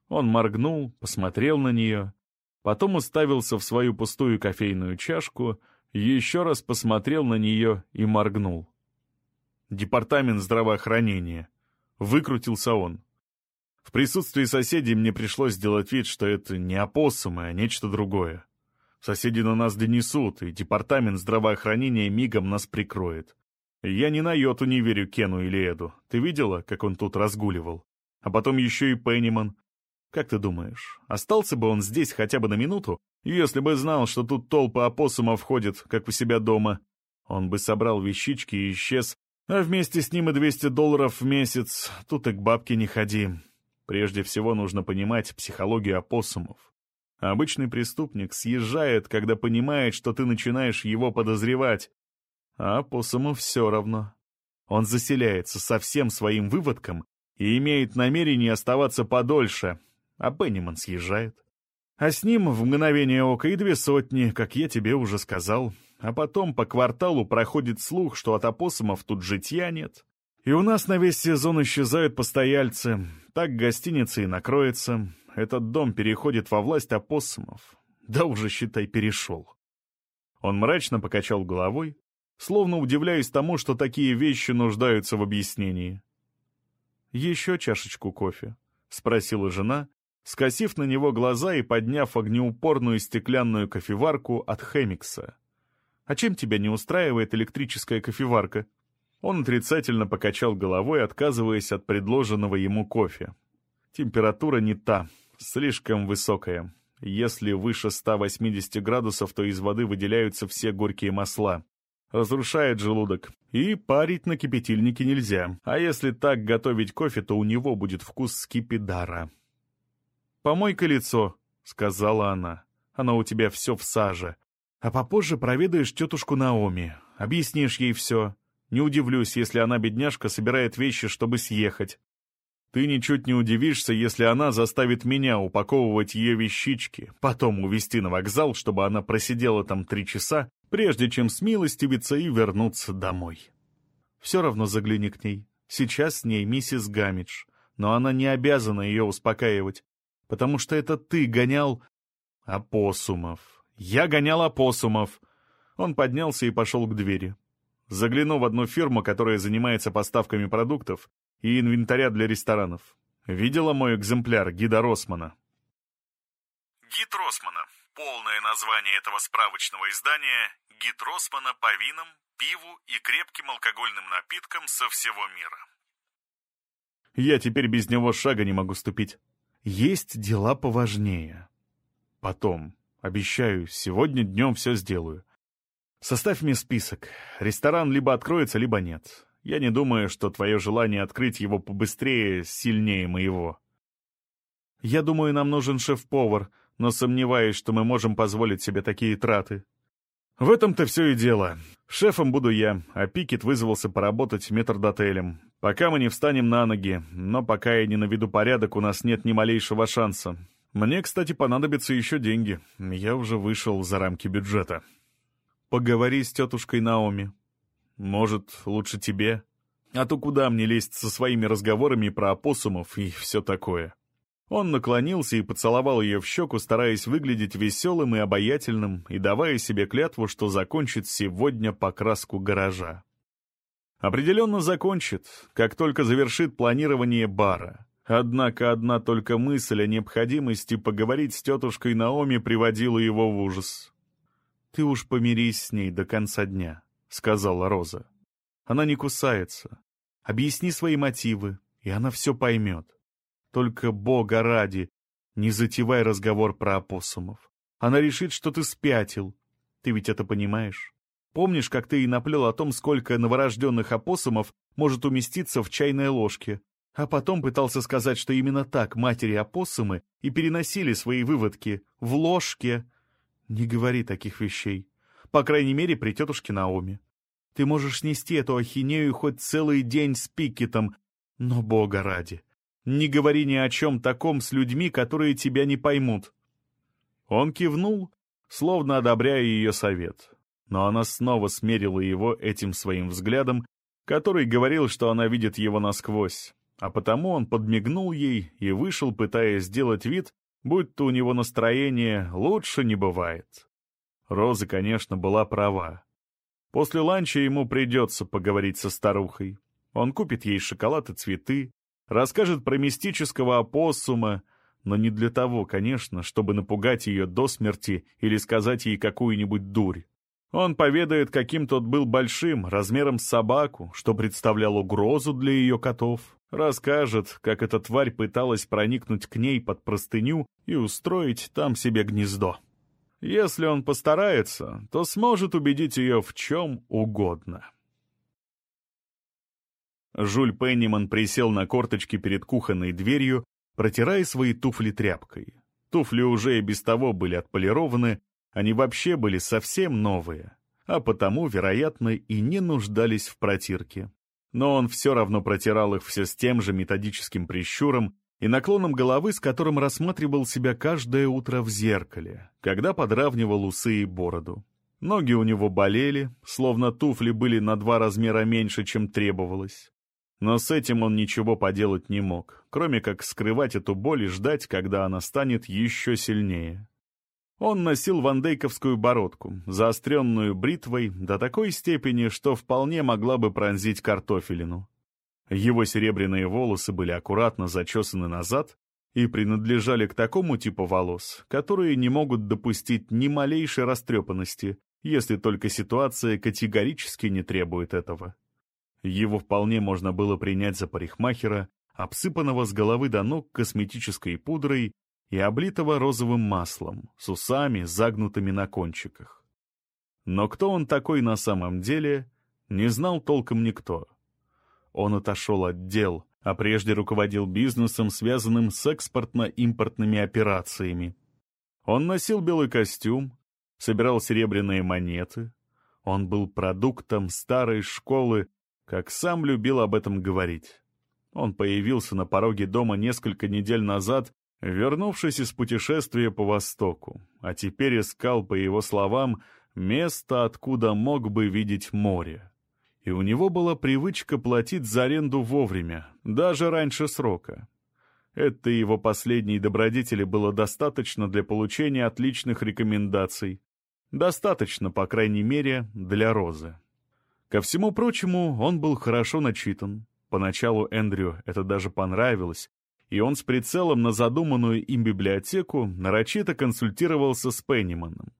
Он моргнул, посмотрел на нее, потом уставился в свою пустую кофейную чашку, еще раз посмотрел на нее и моргнул. «Департамент здравоохранения». Выкрутился он. В присутствии соседей мне пришлось сделать вид, что это не опоссумы, а нечто другое. Соседи на нас донесут, и департамент здравоохранения мигом нас прикроет. Я ни на йоту не верю Кену или Эду. Ты видела, как он тут разгуливал? А потом еще и Пенниман. Как ты думаешь, остался бы он здесь хотя бы на минуту, если бы знал, что тут толпа опоссумов ходит, как у себя дома? Он бы собрал вещички и исчез, а вместе с ним и 200 долларов в месяц. Тут и к бабке не ходи. Прежде всего нужно понимать психологию опоссумов. Обычный преступник съезжает, когда понимает, что ты начинаешь его подозревать. А опоссуму все равно. Он заселяется со всем своим выводком и имеет намерение оставаться подольше, а Пенниман съезжает. А с ним в мгновение ока и две сотни, как я тебе уже сказал. А потом по кварталу проходит слух, что от опоссумов тут житья нет. И у нас на весь сезон исчезают постояльцы. Так гостиница и накроется. Этот дом переходит во власть опоссумов. Да уже, считай, перешел. Он мрачно покачал головой, словно удивляясь тому, что такие вещи нуждаются в объяснении. «Еще чашечку кофе?» — спросила жена, скосив на него глаза и подняв огнеупорную стеклянную кофеварку от Хемикса. «А чем тебя не устраивает электрическая кофеварка?» Он отрицательно покачал головой, отказываясь от предложенного ему кофе. «Температура не та, слишком высокая. Если выше 180 градусов, то из воды выделяются все горькие масла. Разрушает желудок. И парить на кипятильнике нельзя. А если так готовить кофе, то у него будет вкус скипидара. «Помой-ка лицо», — сказала она. «Оно у тебя все в саже. А попозже проведаешь тетушку Наоми, объяснишь ей все. Не удивлюсь, если она, бедняжка, собирает вещи, чтобы съехать. Ты ничуть не удивишься, если она заставит меня упаковывать ее вещички, потом увезти на вокзал, чтобы она просидела там три часа, прежде чем смилостивиться и вернуться домой. Все равно загляни к ней. Сейчас с ней миссис Гамидж, но она не обязана ее успокаивать потому что это ты гонял опоссумов. Я гонял опоссумов. Он поднялся и пошел к двери. Заглянул в одну фирму, которая занимается поставками продуктов и инвентаря для ресторанов. Видела мой экземпляр гида Росмана. Гид Росмана. Полное название этого справочного издания – Гид Росмана по винам, пиву и крепким алкогольным напиткам со всего мира. Я теперь без него шага не могу ступить. Есть дела поважнее. Потом, обещаю, сегодня днем все сделаю. Составь мне список. Ресторан либо откроется, либо нет. Я не думаю, что твое желание открыть его побыстрее сильнее моего. Я думаю, нам нужен шеф-повар, но сомневаюсь, что мы можем позволить себе такие траты. В этом-то все и дело. Шефом буду я, а Пикет вызвался поработать метрдотелем. Пока мы не встанем на ноги, но пока я не наведу порядок, у нас нет ни малейшего шанса. Мне, кстати, понадобятся еще деньги. Я уже вышел за рамки бюджета. Поговори с тетушкой Наоми. Может, лучше тебе? А то куда мне лезть со своими разговорами про опоссумов и все такое? Он наклонился и поцеловал ее в щеку, стараясь выглядеть веселым и обаятельным, и давая себе клятву, что закончит сегодня покраску гаража. Определенно закончит, как только завершит планирование бара. Однако одна только мысль о необходимости поговорить с тетушкой Наоми приводила его в ужас. «Ты уж помирись с ней до конца дня», — сказала Роза. «Она не кусается. Объясни свои мотивы, и она все поймет. Только Бога ради, не затевай разговор про опоссумов. Она решит, что ты спятил. Ты ведь это понимаешь? Помнишь, как ты и наплел о том, сколько новорожденных опоссумов может уместиться в чайной ложке? А потом пытался сказать, что именно так матери-опоссумы и переносили свои выводки в ложке. Не говори таких вещей. По крайней мере, при тетушке Наоми. Ты можешь снести эту ахинею хоть целый день с Пикетом, но, бога ради, не говори ни о чем таком с людьми, которые тебя не поймут». Он кивнул, словно одобряя ее совет. Но она снова смерила его этим своим взглядом, который говорил, что она видит его насквозь. А потому он подмигнул ей и вышел, пытаясь сделать вид, будто у него настроение лучше не бывает. Роза, конечно, была права. После ланча ему придется поговорить со старухой. Он купит ей шоколад и цветы, расскажет про мистического опоссума, но не для того, конечно, чтобы напугать ее до смерти или сказать ей какую-нибудь дурь. Он поведает, каким тот был большим, размером с собаку, что представлял угрозу для ее котов. Расскажет, как эта тварь пыталась проникнуть к ней под простыню и устроить там себе гнездо. Если он постарается, то сможет убедить ее в чем угодно. Жюль Пенниман присел на корточки перед кухонной дверью, протирая свои туфли тряпкой. Туфли уже и без того были отполированы, они вообще были совсем новые, а потому, вероятно, и не нуждались в протирке. Но он все равно протирал их все с тем же методическим прищуром и наклоном головы, с которым рассматривал себя каждое утро в зеркале, когда подравнивал усы и бороду. Ноги у него болели, словно туфли были на два размера меньше, чем требовалось. Но с этим он ничего поделать не мог, кроме как скрывать эту боль и ждать, когда она станет еще сильнее. Он носил вандейковскую бородку, заостренную бритвой до такой степени, что вполне могла бы пронзить картофелину. Его серебряные волосы были аккуратно зачесаны назад и принадлежали к такому типу волос, которые не могут допустить ни малейшей растрепанности, если только ситуация категорически не требует этого. Его вполне можно было принять за парикмахера, обсыпанного с головы до ног косметической пудрой и облитого розовым маслом, с усами, загнутыми на кончиках. Но кто он такой на самом деле, не знал толком никто. Он отошел от дел, а прежде руководил бизнесом, связанным с экспортно-импортными операциями. Он носил белый костюм, собирал серебряные монеты. Он был продуктом старой школы, как сам любил об этом говорить. Он появился на пороге дома несколько недель назад, вернувшись из путешествия по Востоку, а теперь искал, по его словам, место, откуда мог бы видеть море. И у него была привычка платить за аренду вовремя, даже раньше срока. Это его последней добродетели было достаточно для получения отличных рекомендаций. Достаточно, по крайней мере, для Розы. Ко всему прочему, он был хорошо начитан. Поначалу Эндрю это даже понравилось, и он с прицелом на задуманную им библиотеку нарочито консультировался с Пенниманом.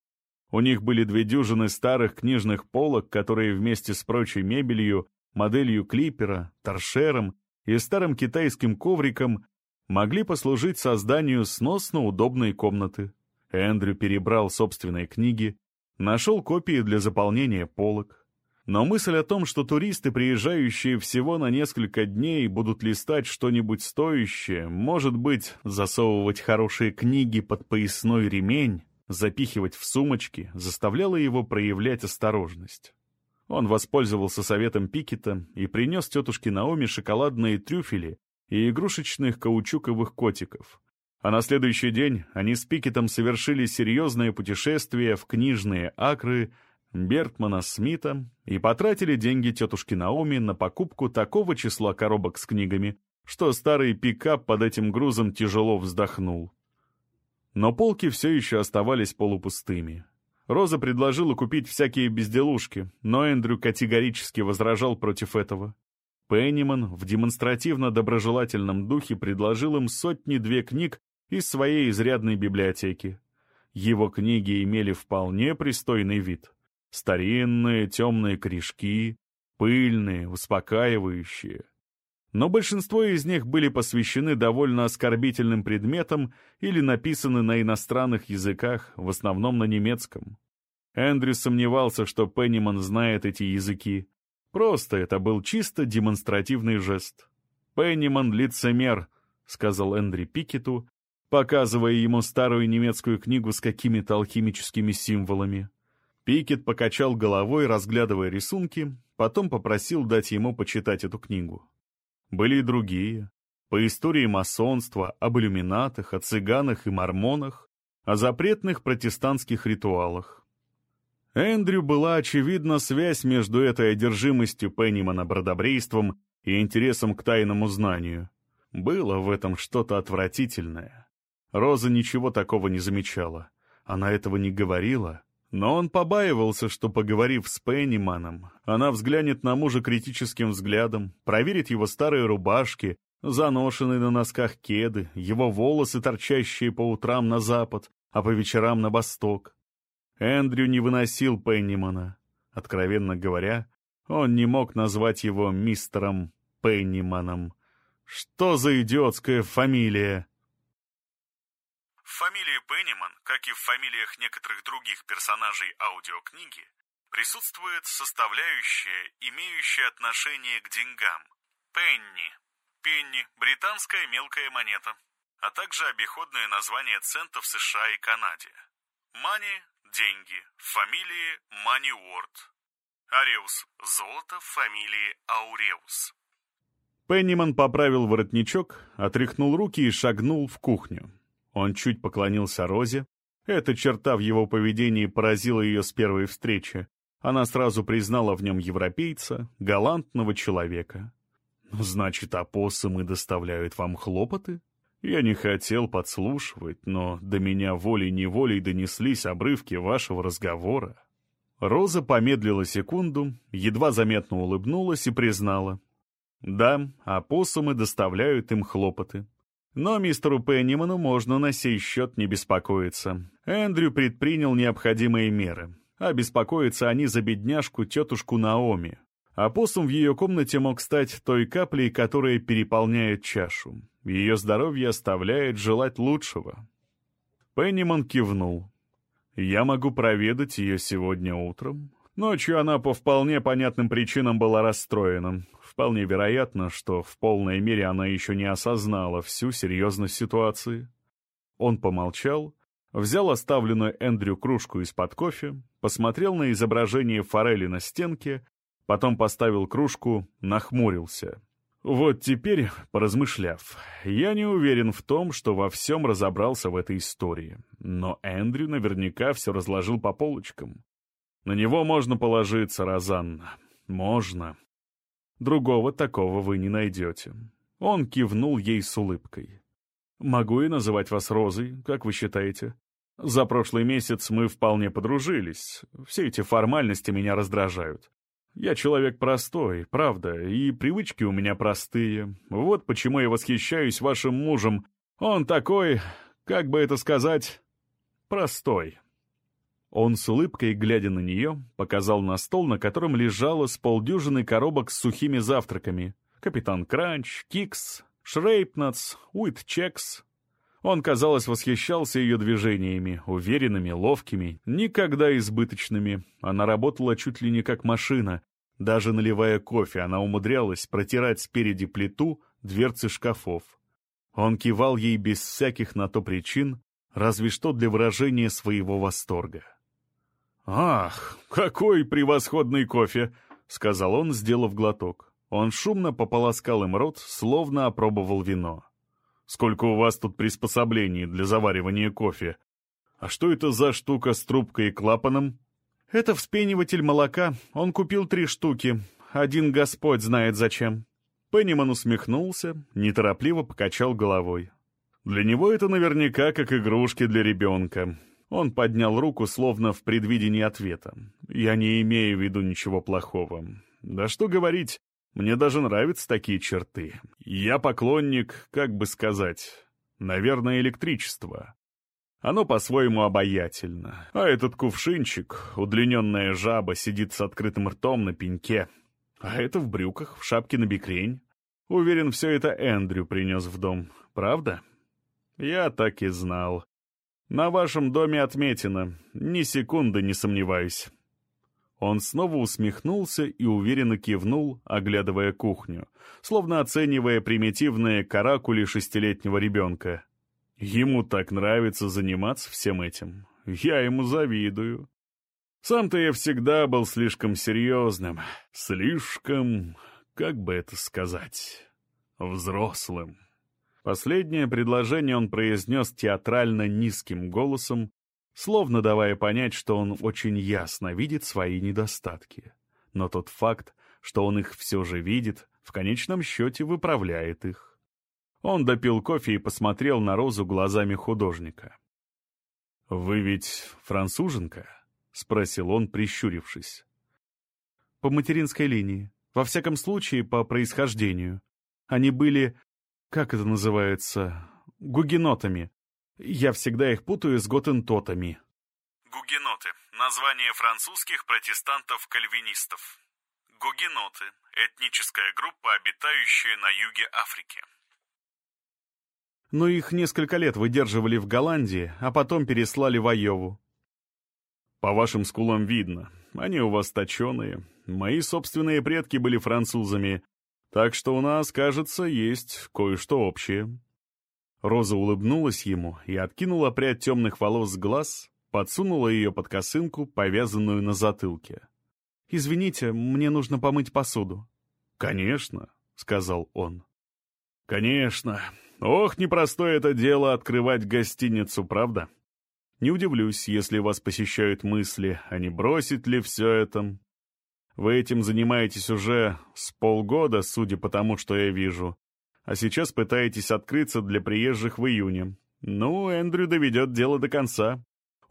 У них были две дюжины старых книжных полок, которые вместе с прочей мебелью, моделью клипера, торшером и старым китайским ковриком могли послужить созданию сносно удобной комнаты. Эндрю перебрал собственные книги, нашел копии для заполнения полок, но мысль о том, что туристы, приезжающие всего на несколько дней, будут листать что-нибудь стоящее, может быть, засовывать хорошие книги под поясной ремень, запихивать в сумочки, заставляла его проявлять осторожность. Он воспользовался советом Пикета и принес тетушке Наоми шоколадные трюфели и игрушечных каучуковых котиков. А на следующий день они с Пикетом совершили серьезное путешествие в книжные акры Бертмана Смита и потратили деньги тетушки Наоми на покупку такого числа коробок с книгами, что старый пикап под этим грузом тяжело вздохнул. Но полки все еще оставались полупустыми. Роза предложила купить всякие безделушки, но Эндрю категорически возражал против этого. Пенниман в демонстративно-доброжелательном духе предложил им сотни-две книг из своей изрядной библиотеки. Его книги имели вполне пристойный вид — Старинные темные корешки, пыльные, успокаивающие. Но большинство из них были посвящены довольно оскорбительным предметам или написаны на иностранных языках, в основном на немецком. Эндрю сомневался, что Пенниман знает эти языки. Просто это был чисто демонстративный жест. «Пенниман — лицемер», — сказал Эндрю Пикету, показывая ему старую немецкую книгу с какими-то алхимическими символами. Пикет покачал головой, разглядывая рисунки, потом попросил дать ему почитать эту книгу. Были и другие. По истории масонства, об иллюминатах, о цыганах и мормонах, о запретных протестантских ритуалах. Эндрю была очевидна связь между этой одержимостью Пеннимана бродобрейством и интересом к тайному знанию. Было в этом что-то отвратительное. Роза ничего такого не замечала. Она этого не говорила, но он побаивался, что, поговорив с Пенниманом, она взглянет на мужа критическим взглядом, проверит его старые рубашки Заношенные на носках кеды, его волосы, торчащие по утрам на запад, а по вечерам на восток. Эндрю не выносил Пеннимана. Откровенно говоря, он не мог назвать его мистером Пенниманом. Что за идиотская фамилия? Фамилии Пенниман, как и в фамилиях некоторых других персонажей аудиокниги, присутствует составляющая, имеющая отношение к деньгам. Пенни. Пенни – британская мелкая монета, а также обиходное название центов США и Канаде. Мани – деньги, фамилии Мани Уорд. Ареус – золото фамилии Ауреус. Пенниман поправил воротничок, отряхнул руки и шагнул в кухню. Он чуть поклонился Розе. Эта черта в его поведении поразила ее с первой встречи. Она сразу признала в нем европейца, галантного человека. «Значит, опоссумы доставляют вам хлопоты?» Я не хотел подслушивать, но до меня волей-неволей донеслись обрывки вашего разговора. Роза помедлила секунду, едва заметно улыбнулась и признала. Да, опоссумы доставляют им хлопоты. Но мистеру Пенниману можно на сей счет не беспокоиться. Эндрю предпринял необходимые меры. А беспокоятся они за бедняжку тетушку Наоми. Опоссум в ее комнате мог стать той каплей, которая переполняет чашу. Ее здоровье оставляет желать лучшего. Пенниман кивнул. «Я могу проведать ее сегодня утром». Ночью она по вполне понятным причинам была расстроена. Вполне вероятно, что в полной мере она еще не осознала всю серьезность ситуации. Он помолчал, взял оставленную Эндрю кружку из-под кофе, посмотрел на изображение форели на стенке, потом поставил кружку, нахмурился. Вот теперь, поразмышляв, я не уверен в том, что во всем разобрался в этой истории. Но Эндрю наверняка все разложил по полочкам. На него можно положиться, Розанна. Можно. Другого такого вы не найдете. Он кивнул ей с улыбкой. «Могу и называть вас Розой, как вы считаете? За прошлый месяц мы вполне подружились. Все эти формальности меня раздражают. Я человек простой, правда, и привычки у меня простые. Вот почему я восхищаюсь вашим мужем. Он такой, как бы это сказать, простой». Он с улыбкой, глядя на нее, показал на стол, на котором лежало с полдюжины коробок с сухими завтраками. Капитан Кранч, Кикс, Шрейпнац, Уитчекс. Он, казалось, восхищался ее движениями, уверенными, ловкими, никогда избыточными. Она работала чуть ли не как машина. Даже наливая кофе, она умудрялась протирать спереди плиту дверцы шкафов. Он кивал ей без всяких на то причин, разве что для выражения своего восторга. «Ах, какой превосходный кофе!» — сказал он, сделав глоток. Он шумно пополоскал им рот, словно опробовал вино. «Сколько у вас тут приспособлений для заваривания кофе? А что это за штука с трубкой и клапаном?» «Это вспениватель молока. Он купил три штуки. Один Господь знает зачем». Пенниман усмехнулся, неторопливо покачал головой. «Для него это наверняка как игрушки для ребенка. Он поднял руку, словно в предвидении ответа. «Я не имею в виду ничего плохого. Да что говорить, мне даже нравятся такие черты. Я поклонник, как бы сказать, наверное, электричества. Оно по-своему обаятельно. А этот кувшинчик, удлиненная жаба, сидит с открытым ртом на пеньке. А это в брюках, в шапке на бикрень. Уверен, все это Эндрю принес в дом. Правда? Я так и знал. На вашем доме отметина. Ни секунды не сомневаюсь». Он снова усмехнулся и уверенно кивнул, оглядывая кухню, словно оценивая примитивные каракули шестилетнего ребенка. Ему так нравится заниматься всем этим. Я ему завидую. Сам-то я всегда был слишком серьезным, слишком, как бы это сказать, взрослым. Последнее предложение он произнес театрально низким голосом, словно давая понять, что он очень ясно видит свои недостатки. Но тот факт, что он их все же видит, в конечном счете выправляет их. Он допил кофе и посмотрел на Розу глазами художника. «Вы ведь француженка?» — спросил он, прищурившись. «По материнской линии. Во всяком случае, по происхождению. Они были как это называется, гугенотами. Я всегда их путаю с готентотами. Гугеноты – название французских протестантов-кальвинистов. Гугеноты – этническая группа, обитающая на юге Африки. Но их несколько лет выдерживали в Голландии, а потом переслали в Айову. По вашим скулам видно, они у вас точеные. Мои собственные предки были французами, так что у нас, кажется, есть кое-что общее. Роза улыбнулась ему и откинула прядь темных волос с глаз, подсунула ее под косынку, повязанную на затылке. «Извините, мне нужно помыть посуду». «Конечно», — сказал он. «Конечно. Ох, непростое это дело открывать гостиницу, правда? Не удивлюсь, если вас посещают мысли, а не бросить ли все это. Вы этим занимаетесь уже с полгода, судя по тому, что я вижу. А сейчас пытаетесь открыться для приезжих в июне. Ну, Эндрю доведет дело до конца.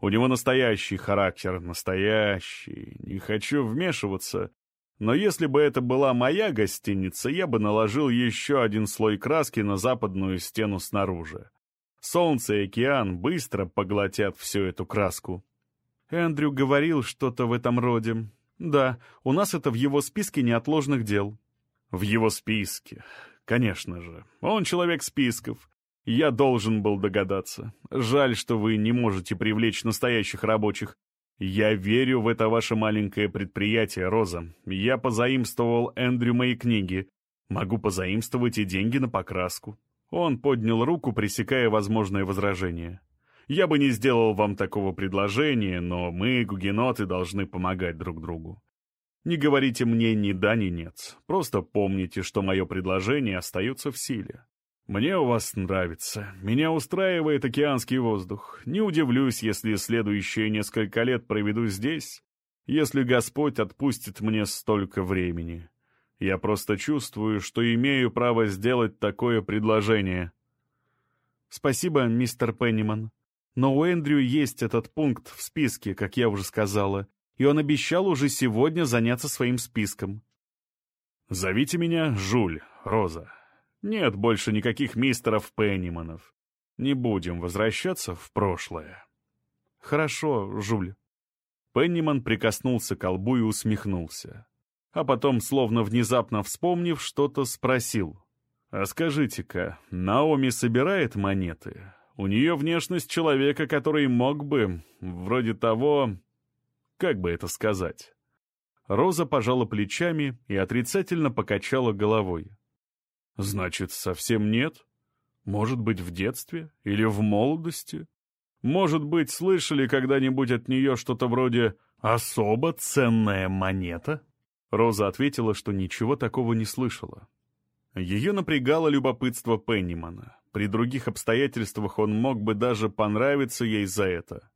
У него настоящий характер, настоящий. Не хочу вмешиваться. Но если бы это была моя гостиница, я бы наложил еще один слой краски на западную стену снаружи. Солнце и океан быстро поглотят всю эту краску. Эндрю говорил что-то в этом роде. Да, у нас это в его списке неотложных дел. В его списке. Конечно же. Он человек списков. Я должен был догадаться. Жаль, что вы не можете привлечь настоящих рабочих. Я верю в это ваше маленькое предприятие, Роза. Я позаимствовал Эндрю мои книги. Могу позаимствовать и деньги на покраску. Он поднял руку, пресекая возможное возражение. Я бы не сделал вам такого предложения, но мы, гугеноты, должны помогать друг другу. Не говорите мне ни да, ни нет. Просто помните, что мое предложение остается в силе. «Мне у вас нравится. Меня устраивает океанский воздух. Не удивлюсь, если следующие несколько лет проведу здесь, если Господь отпустит мне столько времени. Я просто чувствую, что имею право сделать такое предложение». «Спасибо, мистер Пенниман. Но у Эндрю есть этот пункт в списке, как я уже сказала, и он обещал уже сегодня заняться своим списком». «Зовите меня Жуль, Роза», нет больше никаких мистеров Пенниманов. Не будем возвращаться в прошлое. Хорошо, Жуль. Пенниман прикоснулся к колбу и усмехнулся. А потом, словно внезапно вспомнив, что-то спросил. «А скажите-ка, Наоми собирает монеты? У нее внешность человека, который мог бы, вроде того... Как бы это сказать?» Роза пожала плечами и отрицательно покачала головой. Значит, совсем нет? Может быть, в детстве или в молодости? Может быть, слышали когда-нибудь от нее что-то вроде «особо ценная монета»? Роза ответила, что ничего такого не слышала. Ее напрягало любопытство Пеннимана. При других обстоятельствах он мог бы даже понравиться ей за это.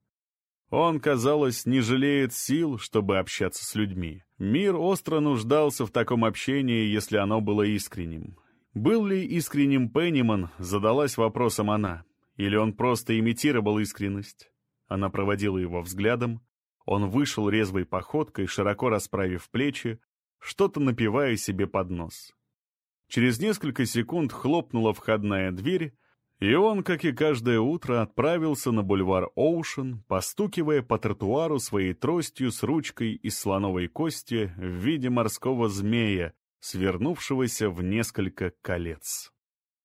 Он, казалось, не жалеет сил, чтобы общаться с людьми. Мир остро нуждался в таком общении, если оно было искренним. Был ли искренним Пенниман, задалась вопросом она. Или он просто имитировал искренность? Она проводила его взглядом. Он вышел резвой походкой, широко расправив плечи, что-то напивая себе под нос. Через несколько секунд хлопнула входная дверь, и он, как и каждое утро, отправился на бульвар Оушен, постукивая по тротуару своей тростью с ручкой из слоновой кости в виде морского змея, свернувшегося в несколько колец.